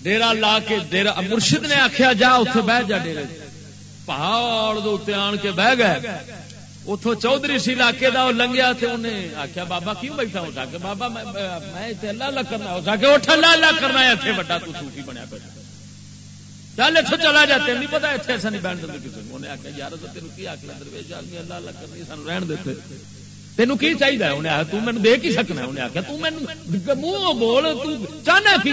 ڈیرا لا کے ڈیرا مرشد نے آخیا جا اتنے بہ جا ڈیرے پہاڑ دے آن کے بہ گئے اتو چودھری سی علاقے کا لنگیا انہیں آخیا بابا کیوں بیٹھا؟ ہو سکے بابا میں اللہ اللہ کرنا ہو سکے اٹھ اللہ اللہ کرنا ہے اتنے بڑا تو سوفی بنیا پہ چل اتو چلا جاتے نہیں پتا اتنے ایسا نہیں بہن دیں کسی انہیں آخیا یار تو تین کی آخ درویش آدمی اللہ اللہ کرنی سان رہن دیتے تین کی چاہیے انہیں آخیا تم مینو دے کی سکنا انہیں آخیا تم منہ بول چاہنا کی؟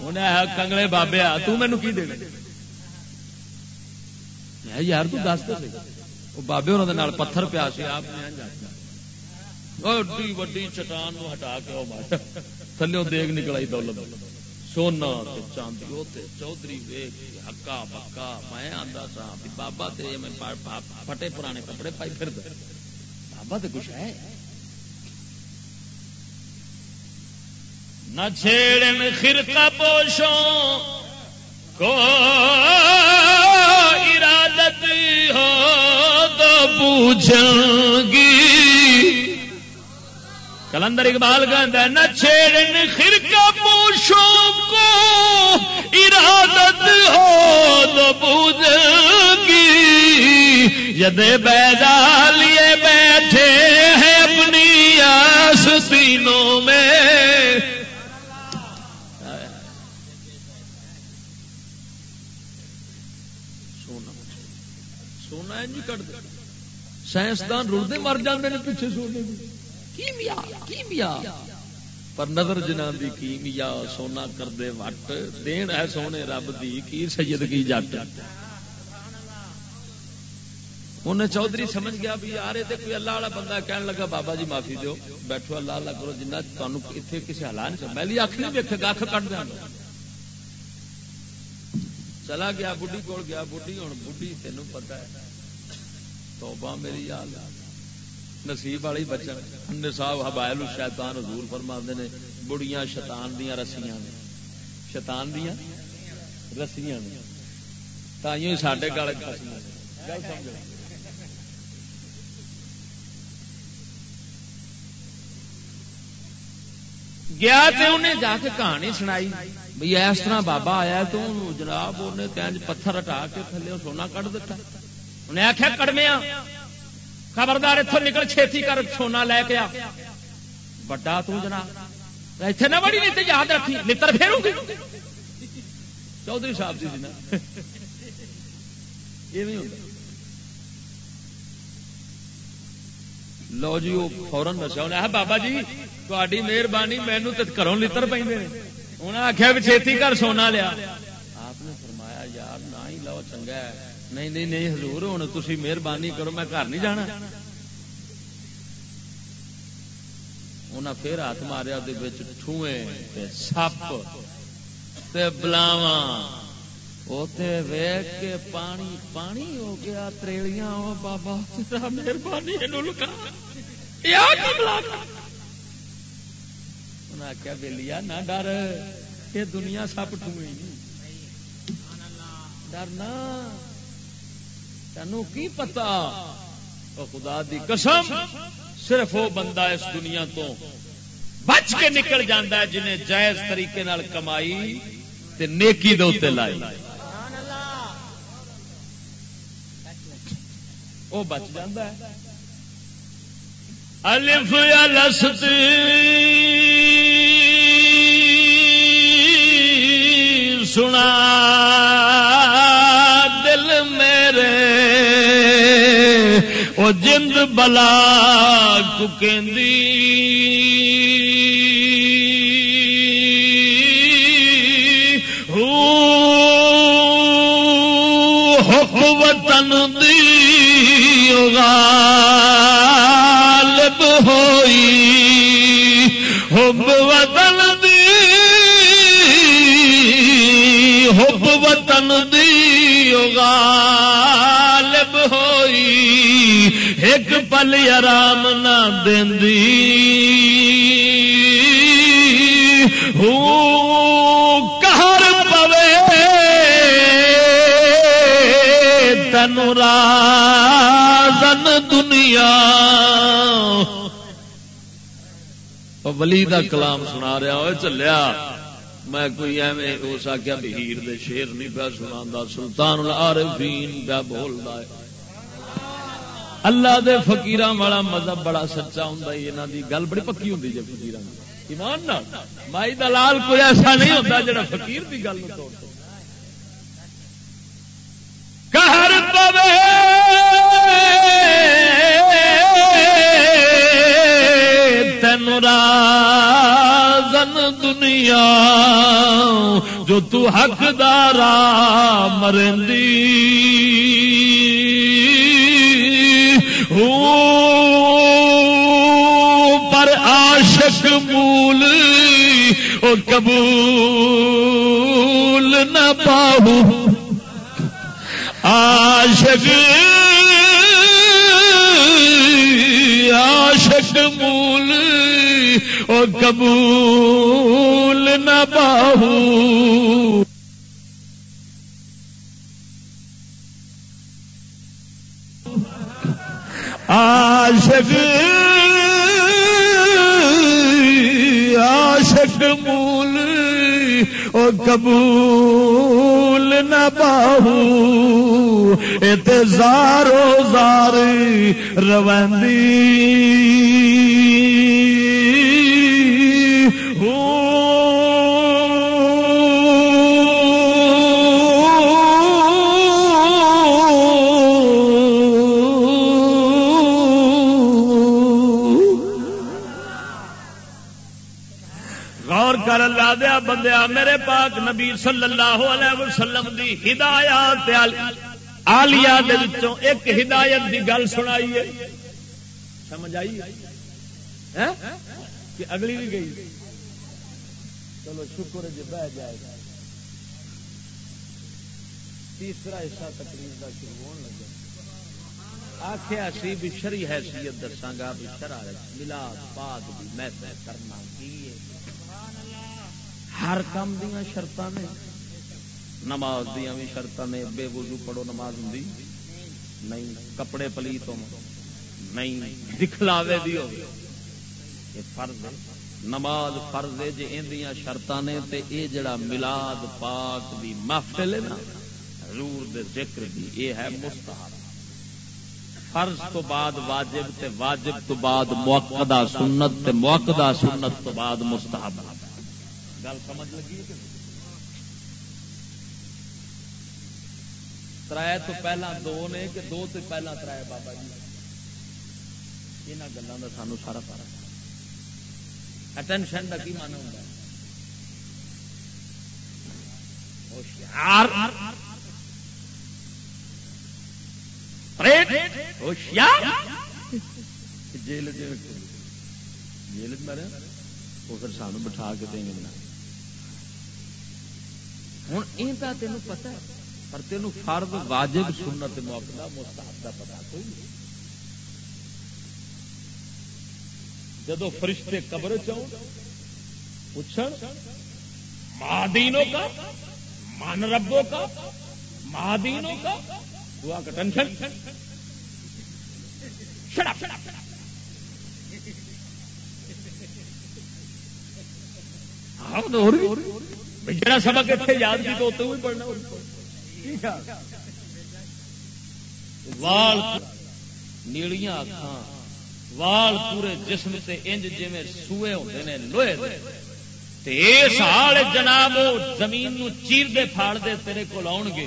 انہیں آخیا کنگلے بابے آ تینوں کی دے یار تو دس تو بابے انہوں پتھر پیا سی آپ وڈی چٹان ہٹا کے تھلو دیگ نکلائی دولت سونا چاندی چودھری ہکا بکا میں آتا سا بابا پھٹے پرانے کپڑے پائی پھر بابا تو کچھ ہے نہ چھیڑن خرقہ پوشوں کو ارادت ہو تو پوچھیں گی۔ کلندر اقبال کا نہ چھیڑن خرکا پوشوں کو ارادت ہو تو پوچھیں گی۔ یدے بیدا لیے بیٹھے ہیں اپنی آستینوں سائنسدان رڑتے مر ہیں پیچھے سونے کیمیا پر نظر جنا دی کیمیا سونا کر دے وٹ۔ دین ہے سونے رب دی کی سید کی جٹ۔ انہیں چودھری سمجھ گیا بھی یار یہ کوئی اللہ والا بندہ کہنے لگا بابا جی معافی دو بیٹھو اللہ اللہ کرو جنہ تمہیں اتنے کسی حالات میں اکھ نہیں ویکے گا اکھ کٹ دیا چلا گیا بڑھی کول گیا بڑھی ہوں بڑھی تینوں پتا ہے۔ توبہ میری یاد نصیب والی بچن۔ صاحب حبائل شیطان حضور فرما نے، بڑیاں شیطان دیا رسیاں نے۔ شیطان دیا رسیاں نے۔ تائیوں ساڈے گل گیا تے انہیں جا کے کہانی سنائی۔ بھئی اس طرح بابا آیا تو جناب انہیں پتھر ہٹا کے تھلے سونا کٹ دیتا انہیں آخیا کڑمیا، خبردار اتوں نکل چھتی کر سونا لے کے بڑا تنا اتنے نہ بڑی نیتی یاد رکھی لڑ پھیروں گی۔ چودھری صاحب جی لو جی وہ فورن دسیا، انہیں بابا جی تاری مہربانی مینو تو گھروں لڑ پہ انہیں آخیا بھی چھتی کر سونا لیا۔ آپ نے فرمایا، یار، نہ ہی لو، چنگا ہے۔ نہیں نہیں نہیں، حضور، ہوں تھی مہربانی کرو، میں گھر نہیں جانا۔ انہیں پھر ہاتھ ماریا سپ بلاوا ویگ کے پانی پانی ہو گیا، تریلیاں بابا مہربانی آخیا بلیا نہ ڈر یہ دنیا سپ ٹوئے ڈرنا تینوں کی پتا خدا دی قسم، صرف وہ بندہ اس دنیا تو بچ کے نکل جانا ہے جنہیں جائز طریقے نال کمائی تے نیکی دے لائی۔ وہ بچ جاتا ہے۔ الف یا لسط سنا۔ او جند بلا ہو وطن دی غالب ہوئی۔ حب وطن دی، حب وطن دی غالب ایک پل آرام نہ کہر پوے تن رازن دنیا۔ ولی دا کلام سنا رہا ہو چلیا۔ میں کوئی ایویں ہو سکیا بھی ہیر دے شیر نہیں پیا سنا سلطان العارفین پیا بولتا ہے۔ اللہ دے فقیراں والا مذہب بڑا سچا ہوں یہاں دی گل بڑی پکی ہوں جی فکیر ایمان نہ مائی دلال کوئی ایسا نہیں ہوتا جڑا فقیر دی گل توڑ کہر پوے۔ تین رازن دنیا جو تو حقدار مرندی۔ پر عاشق مول او قبول نہ پاؤ عاشق عاشق مول او قبول نہ پاؤ عاشق عاشق مول او قبول نہ باہو ات زارو زار روندی۔ بندیا میرے پاک نبی صلی اللہ علیہ وسلم دی ہدایات آلیا ایک ہدایت دی گل سنائی ہے۔ سمجھ آئی کہ اگلی بھی گئی۔ چلو، شکر جی بہ جائے۔ گا تیسرا حصہ تقریر کا شروع ہونے لگا۔ آخیا سی بھی شری حیثیت دساگا بھی شرا ملا پاک بھی محفل کرنا کی ہر کام دیا شرط نے۔ نماز دیا بھی شرط نے۔ بے وضو پڑھو نماز ہوں نہیں، کپڑے پلی تو نہیں، دکھلاوے دی ہو۔ یہ فرض ہے۔ نماز فرض ہے جی اندیاں شرط نے تے اے جڑا ملاد پاک دی محفل ہے نا، حضور دے ذکر دی یہ ہے مستحب۔ فرض تو بعد واجب تے واجب تو بعد موقدہ سنت تے موقدہ سنت تو بعد مستحب۔ گل سمجھ لگی ترائے تو پہلا دو نے کہ دو تو پہلا ترائے بابا جی۔ یہاں گلوں کا سانو سارا سارا اٹینشن کا کی من ہوتا جیل جیل۔ مرے وہ پھر سانو بٹھا کے دیں گے۔ ہوں یہ تین پتا پر تین فرد واجب سنت موقع مستحب کا پتا کوئی نہیں جدو فرشتے قبر چاؤ پوچھ مہادینوں کا مان ربوں کا مہادینوں کا دعا کا ٹینشن جڑا سبق اتنے یاد کی تو بھی پڑھنا وال نیڑیاں اکھاں وال پورے جسم سے انج جی سوئے ہوتے ہیں لوہے اس حال جناب زمین نو چیر دے پھاڑ دے تیرے کو آن گے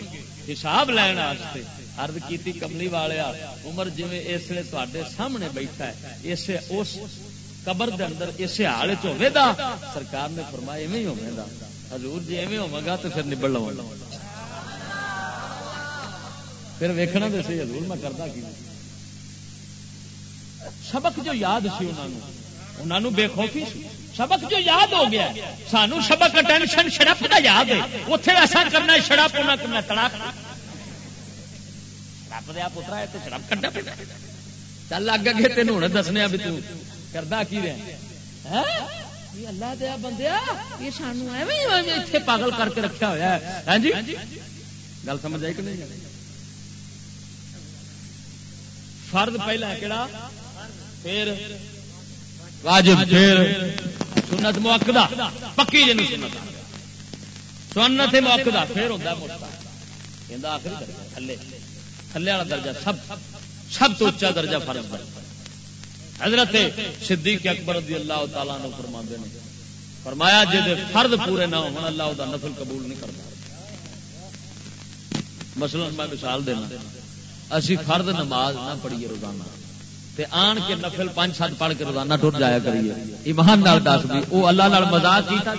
حساب لین واسطے ارد کی کملی والیا عمر جی اس لیے تے سامنے بیٹھا ہے، اسے اس قبر دے اندر، اسے حال چا سرکار نے فرمایا ایویں ہی گا حضور جی ایویں ہوگا گا تو پھر نبڑ لوا پھر ویکھنا تو سی، حضور میں کرتا کی؟ سبق جو یاد سی انہوں نے بے خوفی سی۔ سبق جو یاد ہو گیا سانو سبق ٹینشن شرپ کا یاد ہے۔ اتنے ایسا کرنا شرپ ہونا کرنا تڑاک شرپ دیا پترا ہے تو شرپ کرنا چل لگ گئے تین ہوں دسنے بھی تم کرتا کی رہا اللہ دیا بندیا یہ سانو اتنے پاگل کر کے رکھا ہوا ہے۔ ہاں جی؟ گل سمجھ آئی کہ نہیں؟ فرد پہلا کہڑا پھر واجب، پھر سنت موقع پکی جن سنت۔ سنت موقع پھر ہوتا موقع آخری تھلے۔ تھلے والا درجہ، سب سب تو اچا درجہ فرض ہے۔ حضرت صدیق اکبر رضی اللہ تعالیٰ نے فرما نے، فرمایا جی فرد پورے نہ ہو اللہ دا نفل قبول نہیں کرتا۔ مثلا میں مثال دینا، اسی فرد نماز نہ پڑھیے روزانہ، تے آن کے نفل پانچ سات پڑھ کے روزانہ ٹوٹ جایا کریے۔ ایمان نال دس بھی وہ اللہ نال مزاق کیتا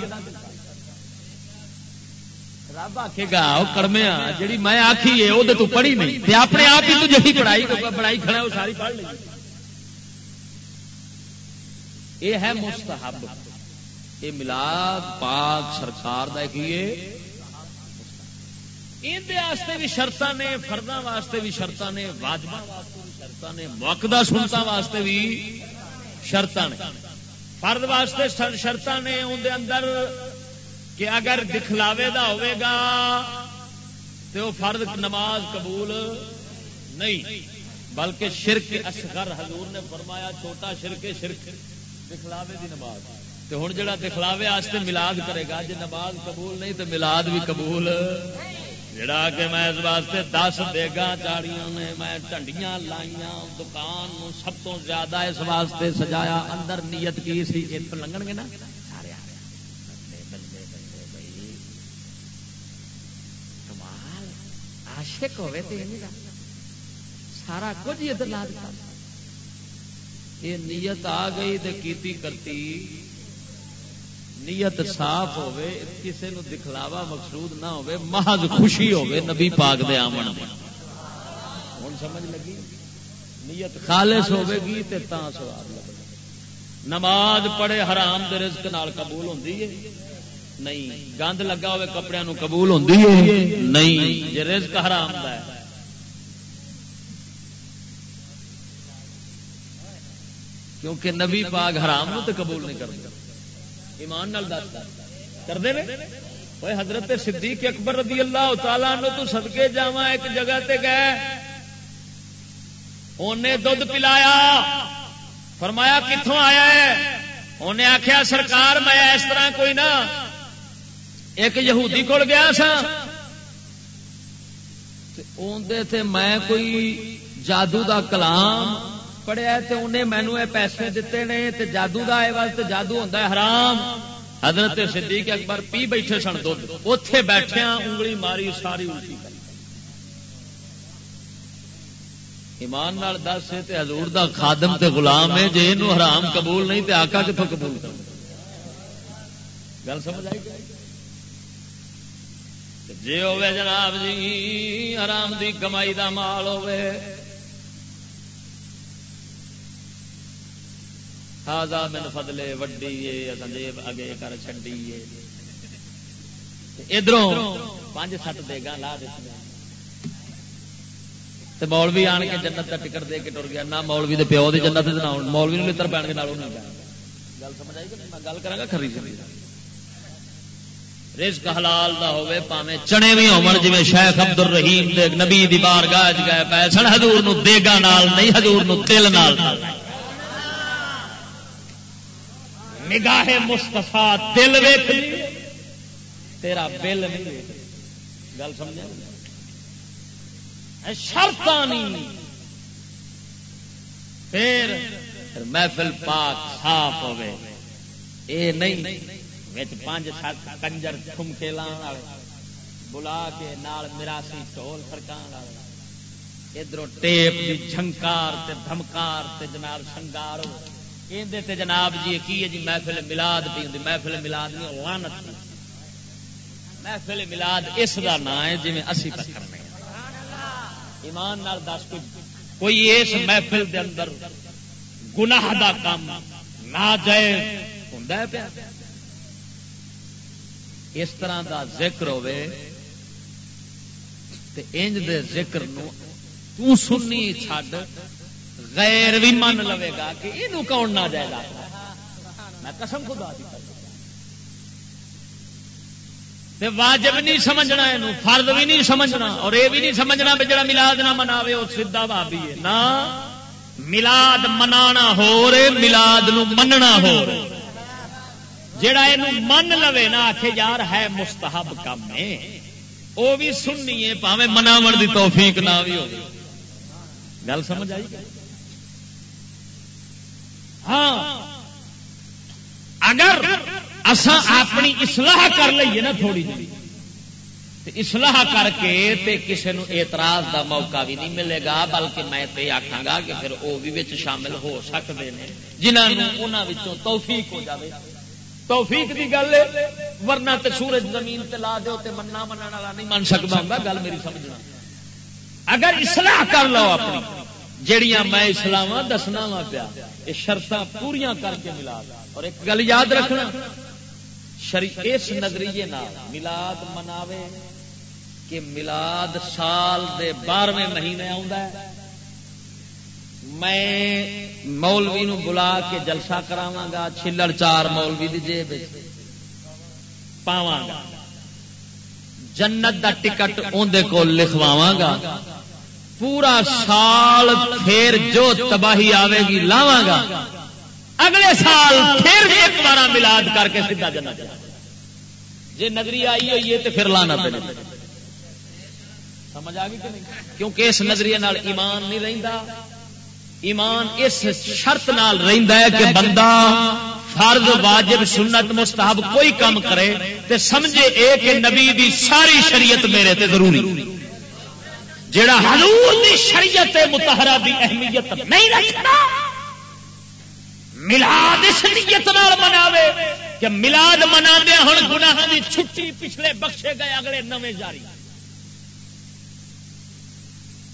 رب آخے گا وہ کڑمے جی میں آخی ہے وہ تو پڑھی نہیں، تے اپنے آپ ہی تو جی پڑھائی پڑھائی کھڑا وہ ساری پڑھ لی یہ ہے مستحب۔ یہ ملاد پاک سرکار کا ایک واسطے بھی شرط نے، فرداں واسطے بھی شرط نے واجب شرط نے موقع سنتا واسطے بھی شرط نے۔ فرد واسطے شرط نے اندر اندر کہ اگر دکھلاوے دا ہوئے گا تو وہ فرد نماز قبول نہیں، بلکہ شرک اصغر حضور نے فرمایا، چھوٹا شرک شرک۔ دکھلاوے دی نماز۔ تو ہوں جڑا دکھلاوے واسطے ملاد کرے گا جی نماز قبول نہیں تو ملاد بھی قبول۔ جڑا کہ میں اس واسطے دس بیگا چاڑیاں نے میں ٹنڈیاں لائیاں، دکان نو سب تو زیادہ اس واسطے سجایا۔ اندر نیت کی سی لنگن گے نا؟ عاشق ہوئے تو سارا کچھ ہی ادھر لا دیتا۔ یہ نیت آ گئی تو کیتی کرتی۔ نیت صاف ہوے کسی نو دکھلاوا مقصود نہ ہوے محض خوشی ہوے نبی پاک دے آمن ہوں سمجھ لگی؟ نیت خالص ہوے گی تے تاں سواب لگ نماز پڑھے حرام دے رزق نال قبول ہوندی ہے؟ نہیں۔ گند لگا ہوئے کپڑے نو قبول ہوندی ہے؟ نہیں۔ جے رزق حرام دا ہے۔ کیونکہ نبی پاک حرام نو قبول نہیں کرتا ایمان نال دستا کرتے ہیں حضرت صدیق اکبر رضی اللہ تعالیٰ نو تو سدکے جا ایک جگہ تے گئے۔ انہیں دھد پلایا۔ فرمایا کتوں آیا ہے؟ انہیں آخیا سرکار، میں اس طرح کوئی نہ۔ ایک یہودی کول گیا سا۔ تھے میں کوئی جادو دا کلام پڑھیا تو انہیں مینو یہ پیسے دیتے نے تے جادو کا یہ واسطے جادو ہوتا ہے حرام۔ حضرت صدیق اکبر پی بیٹھے سن دھد اتے بیٹھے انگلی ماری ساری الٹی ایمان نال دس ہے تے حضور دا خادم تے غلام ہے، جے نو حرام قبول نہیں تے آقا کتوں قبول کر گل سمجھ آئی جی ہوے جناب جی حرام دی کمائی دا مال ہوے ہاضا من فضلے وڈی جیب اگے کر چڈی ادھر پانچ سٹ دے گا لا دے مولوی آن کے جنت کا ٹکٹ دے کے ٹر گیا۔ نہ مولوی دے پیو دی جنت مولوی نے لڑ پہن کے گل سمجھ آئی میں گل کرا گا خرید جی۔ رزق حلال دا ہوے پاویں چنے بھی ہون، جویں شیخ عبد الرحیم دے نبی دی بارگاہ وچ گئے پے سن حضور نو دیگا نال نہیں، حضور نو تل نال نال۔ نگاہ مستفا دل ویک تیرا بل نہیں گل سمجھا شرط پھر محفل پاک صاف ہوے اے نہیں پانچ سات کنجر ٹھمکے لان والے۔ بلا کے نال مراسی ٹول کھڑکان والے۔ ادھر ٹیپ دی جھنکار تے دھمکار تے جناب شنگار ہو تے جناب جی کی ہے جی؟ محفل ملاد بھی ہوں محفل ملاد نہیں لانت محفل ملاد اس کا نام ہے جی اسی پہ کرنے ایمان نال دس کچھ کوئی اس محفل دے اندر گناہ دا کام نہ جائے ہوں پیا؟ اس طرح دا ذکر ہوے تے انج دے ذکر نو تو سننی چھڈ غیر بھی من لوے گا کہ یہ کون نہ جائے گا میں قسم خدا دی تے واجب نہیں سمجھنا یہ فرد بھی نہیں سمجھنا، اور یہ بھی نہیں سمجھنا بھی جڑا ملاد نہ مناوے وہ سیدا بھابی ہے۔ نہ، ملاد منانا ہو رے ملاد نو مننا ہو رے جڑا یہ من لوے نا آخ یار ہے مستحب کام ہے۔ وہ بھی سننی ہے پاوے مناو دی توفیق نہ بھی ہو گل سمجھ آئی ہاں۔ اگر اسا اپنی اصلاح کر لیے نا تھوڑی جی اصلاح کر کے تے کسی نو اعتراض دا موقع بھی نہیں ملے گا، بلکہ میں تے آخا گا کہ پھر وہ بھی شامل ہو سکتے ہیں جنہوں توفیق ہو جائے توفیق دی گل ہے، ورنہ تے سورج زمین تے لا دیو تے مننا منن والا نہیں من سکدا ہوندا، گل میری سمجھنا۔ اگر اصلاح کر لو اپنی، جڑیاں میں اسلام دسنا وا پیا یہ شرطاں پوریاں کر کے ملا اور ایک گل یاد رکھنا، شری اس نظریے ملاد مناوے کہ ملاد سال دے بارہویں مہینے آوندا ہے۔ میں مولوی نو بلا کے جلسہ کراوا گا چلڑ چار مولوی دی جیب پاوا گا۔ جنت دا ٹکٹ اندر کو لکھواوا گا۔ پورا سال پھر جو تباہی آئے گی لاوا گا اگلے سال پھر ایک بار ملاد کر کے سیدھا جنت جی نظری آئی ہوئی ہے تو پھر لانا پہ سمجھ آ گئی کہ نہیں؟ کیونکہ اس نظریے ایمان نہیں رہتا ایمان اس شرط نال رہندا ہے کہ بندہ فرض، واجب، سنت، مستحب کوئی کام کرے تے سمجھے اے کہ نبی دی ساری شریعت میرے تے ضروری۔ جیڑا حضور دی شریعت متحرہ دی اہمیت نہیں رکھتا، ملاد اس نیت نال مناوے کہ ملاد منا دیا ہوں گناہ دی چھٹی پچھلے بخشے گئے اگلے نویں جاری۔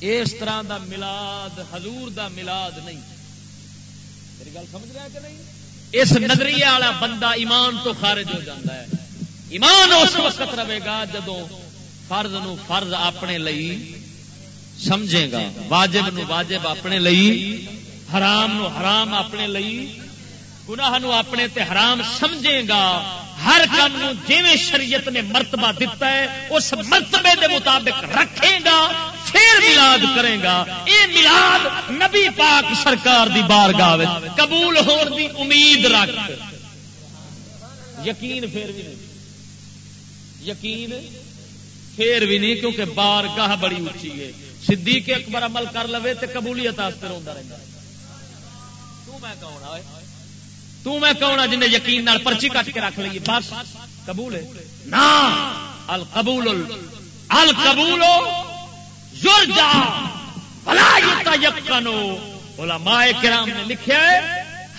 اس طرح دا ملاد، حضور دا ملاد نہیں۔ میری گل سمجھ رہا کہ نہیں؟ اس نظریے والا بندہ ایمان تو خارج ہو جاتا ہے۔ ایمان اس وقت رہے گا جدو فرض نو فرض اپنے لئی سمجھے گا۔ واجب نو واجب اپنے لئی، حرام نو حرام اپنے لئی، گناہ نو اپنے تے حرام سمجھے گا۔ ہر کام جی شریعت نے مرتبہ دیتا ہے، اس مرتبے دے مطابق رکھے گا، پھر ملاد کرے گا۔ یہ ملاد نبی پاک سرکار دی بار گاہ قبول ہون دی امید رکھ۔ یقین پھر بھی نہیں۔ یقین پھر بھی نہیں، کیونکہ بار گاہ بڑی اچھی ہے۔ صدیق اکبر عمل کر لو تو قبولیت رہتا تو میں ہاں تو میں کہنا جن یقین نال پرچی کٹ کے رکھ لیے بس، قبول ہے؟ نا القبول القبول یرجا بلا یقنو علماء کرام نے لکھا ہے،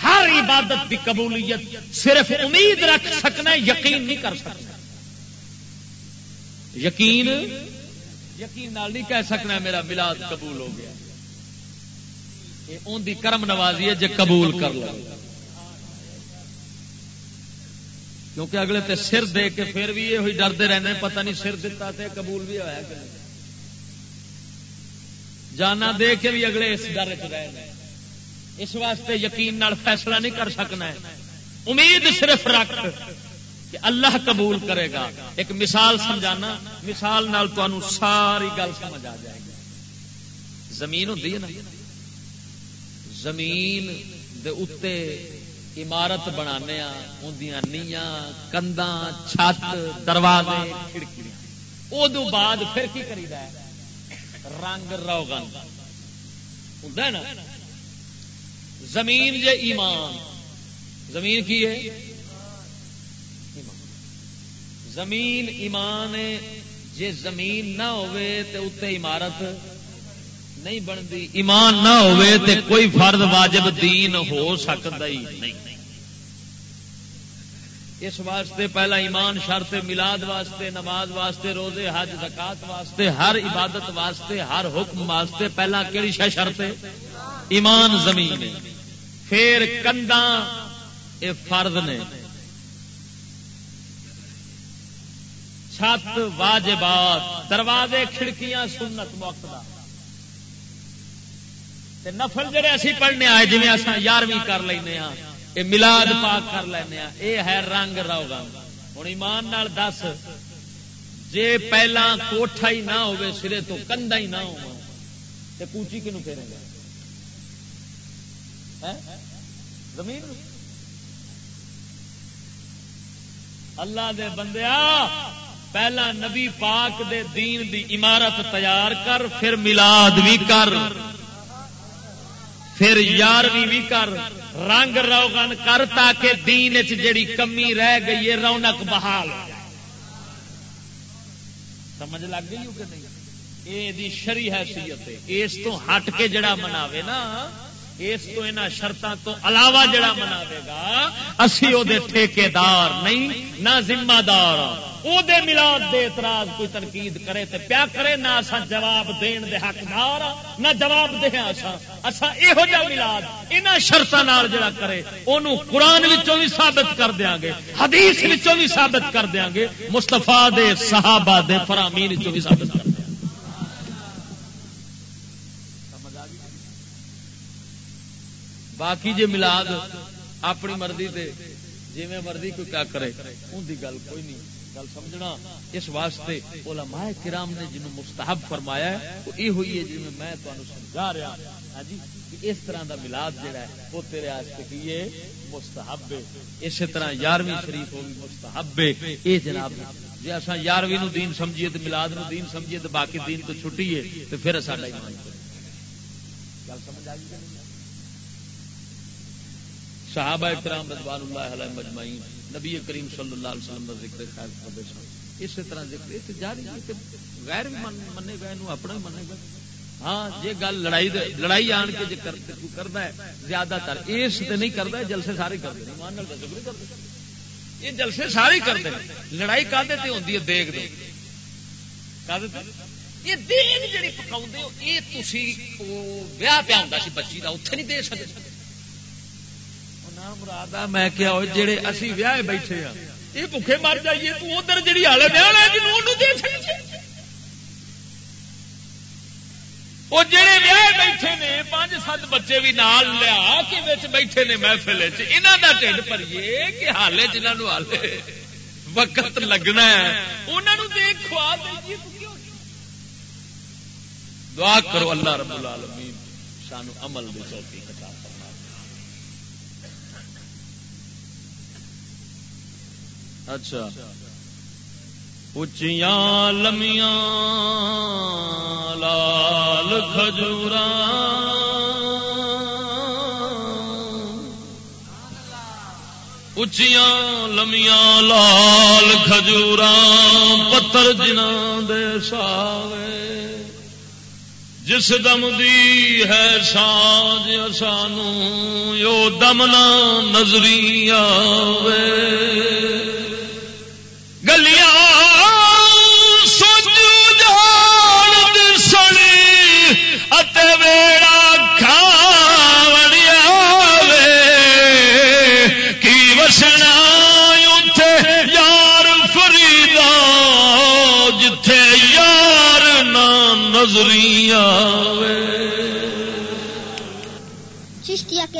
ہر عبادت کی قبولیت صرف امید رکھ سکنا یقین نہیں کر سکنا۔ یقین یقین نال نہیں کہہ سکنا میرا ملاد قبول ہو گیا۔ ان کی کرم نوازی ہے جی قبول کر لو کیونکہ اگلے تے سر دے کے پھر بھی یہ ڈرتے رہتے پتہ نہیں سر دتا تے قبول بھی ہوا کہ جانا دے کے بھی اگلے اس ڈر چ رہے اس واسطے یقین نال فیصلہ نہیں کر سکنا ہے۔ امید صرف رکھ۔ کہ اللہ قبول کرے گا۔ ایک مثال سمجھانا، مثال نال تو ساری گل سمجھ آ جائے گی۔ زمین ہوتی ہے نا؟ زمین دے اتے عمارت بنانے اندیاں نیاں کندا چھت، دروازے، کھڑکی۔ ادو بعد پھر کی کری ہے؟ رنگ روگن ہوں نا؟ زمین جے ایمان۔ زمین کی ہے؟ زمین ایمان جے زمین نہ ہوئے تے اتنے عمارت نہیں بنتی۔ ایمان نہ ہوئے تے کوئی فرد واجب دین ہو سکتا ہی نہیں۔ اس واسطے پہلا ایمان شرط ملاد واسطے، نماز واسطے، روزے، حج، زکات واسطے، ہر عبادت واسطے، ہر حکم واسطے پہلا کہڑی شہ شرط ایمان زمین پھر کندا یہ فرد نے چھت واجبات، دروازے، کھڑکیاں، سنت موقع نفل جڑے اسی پڑھنے آئے جی اصا یارویں کر لینا یہ ملاد پاک کر لینا یہ ہے رنگ روگا ہوں ایمان نال دس، جے پہلا کوٹھا ہی نہ ہوے سرے تو کندا ہی نہ ہو کوچی کنو پھیرے گا؟ زمین؟ اللہ دے بندیا پہلا نبی پاک دے دین دی عمارت تیار کر، پھر ملاد بھی کر، پھر یارویں بھی کر، رنگ روغن کر تاکہ دین جڑی کمی رہ گئی ہے رونق بحال سمجھ لگ گئی کہ نہیں؟ یہ شری حیثیت اس تو ہٹ کے جڑا مناوے نا اس تو ان شرطان تو علاوہ جڑا مناوے گا، اسی وہ ٹھیکے دار نہیں، نہ ذمہ دار وہ ملاد دے اعتراض کوئی تنقید کرے تے پیا کرے، نہ اسا جواب دین دے حقدار نہ جواب دے اسا اسا یہو جہ ملاد ان شرطان جڑا کرے انہوں قرآن وچوں بھی ثابت کر دیاں گے، حدیث وچوں بھی ثابت کر دیاں گے مستفا دے صحابہ دے فرامین وچوں بھی ثابت کر باقی جی ملاد اپنی مرضی سے جی مرضی کوئی کیا کرے ان کی گل کوئی نہیں۔ گل سمجھنا، اس واسطے علماء کرام نے جنہوں مستحب فرمایا ہے، وہ یہ ہوئی ہے جی میں تمہیں سمجھا رہا ہاں جی اس طرح دا ملاد جڑا ہے، وہ تیرے آستے کی ہے، مستحب ہے۔ اسی طرح یارویں شریف ہوگی مستحب ہے۔ یہ جناب جی اصا یارویں دین سمجھیے تو ملاد نو دین سمجھیے تو باقی دین تو چھٹی ہے تو پھر ساڈا ایمان۔ گل سمجھ آ گئی صحابہ اکرام رضوان اللہ علیہ مجمعین، نبی کریم صلی اللہ علیہ وسلم کا ذکر خیر کرتے سن۔ اسی طرح ذکر اس جاری غیر بھی منے گئے نو، اپنا بھی منے گئے۔ ہاں جی گل لڑائی لڑائی آن کے کرتا ہے، زیادہ تر۔ اس سے نہیں کرتا جلسے سارے کرتے یہ جلسے سارے کرتے لڑائی کدے ہوتی ہے؟ دیکھ دو۔ یہ دیگ جی پکاؤ یہ تھی ویاہ پیا ہوں بچی کا اتنے نہیں دے سکتے مراد میں کیا جڑے اسی ویاہ بیٹھے ہاں یہ بھوکے مر جائیے، تو ادھر جی ہال وہ جڑے ویاہ بیٹھے نے، پانچ سات بچے بھی نال لیا کہ بیٹھے نے محفل یہاں کا ٹھنڈ پریے کہ حالے جنہوں ہالے وقت لگنا ہے۔ انہوں دیکھ کھوا دے دعا کرو اللہ رب العالمین سانو عمل دی چوکی اچھا۔ اچیاں لمیاں، لال کھجور اچیاں لمیاں، لال کھجور پتر جنا دے ساوے۔ جس دم دی ہے ساج سانو یو دم نہ نظری آوے۔ گلیاں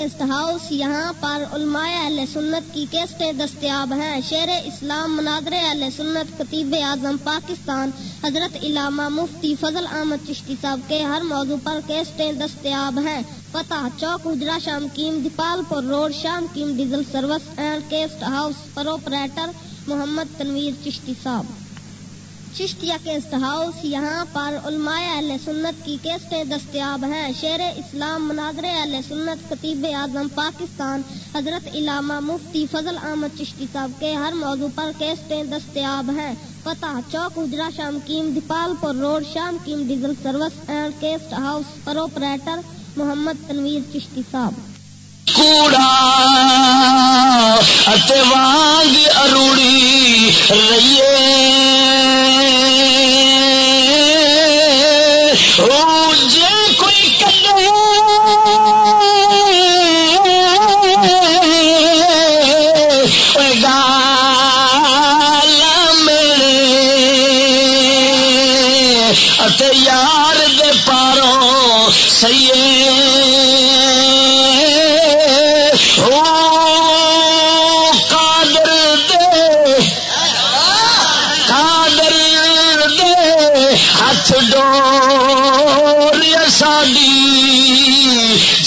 کیسٹ ہاؤس یہاں پر علماء اہل سنت کی کیسٹیں دستیاب ہیں۔ شیر اسلام مناظر اہل سنت خطیب اعظم پاکستان حضرت علامہ مفتی فضل احمد چشتی صاحب کے ہر موضوع پر کیسٹیں دستیاب ہیں۔ پتہ چوک، اجرا، شام کیم، دیپال پور روڈ، شام came diesel service and cassette house proprietor Muhammad Tanveer Chishti Sahib. Chishtia cassette house یہاں پر علماء اہل سنت کی کیسٹیں دستیاب ہیں۔ شیر اسلام مناظر اہل سنت خطیب اعظم پاکستان حضرت علامہ مفتی فضل احمد چشتی صاحب کے ہر موضوع پر کیسٹیں دستیاب ہیں۔ پتہ چوک، اجرا، شام کیم، دیپال پور روڈ، شام came diesel service and cassette house proprietor Muhammad Tanveer Chishti Sahib. کوڑا اتے وانگ اروڑی رہیے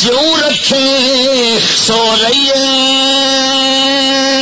کیوں رکھیں سو رہی ہے۔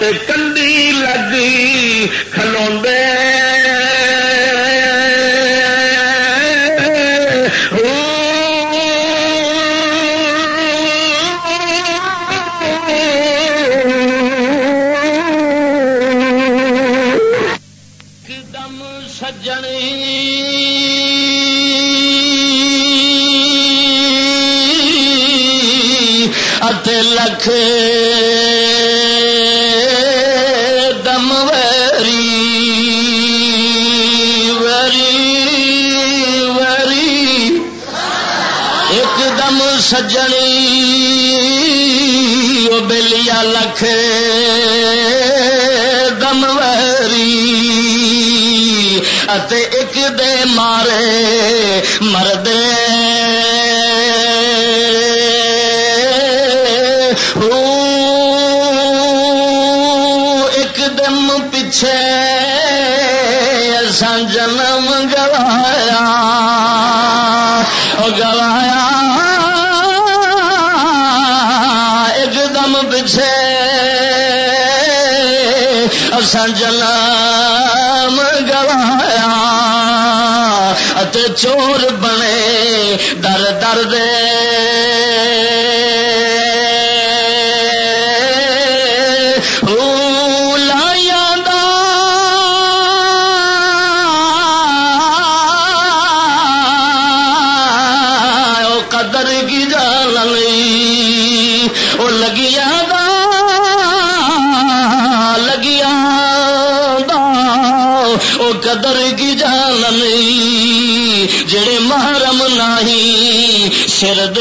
تے کنڈی لگی کھلوندے۔ لکھ لکھ دم وری اتے ایک دے مارے مرد ہو ایک دم پیچھے سان چور şeridi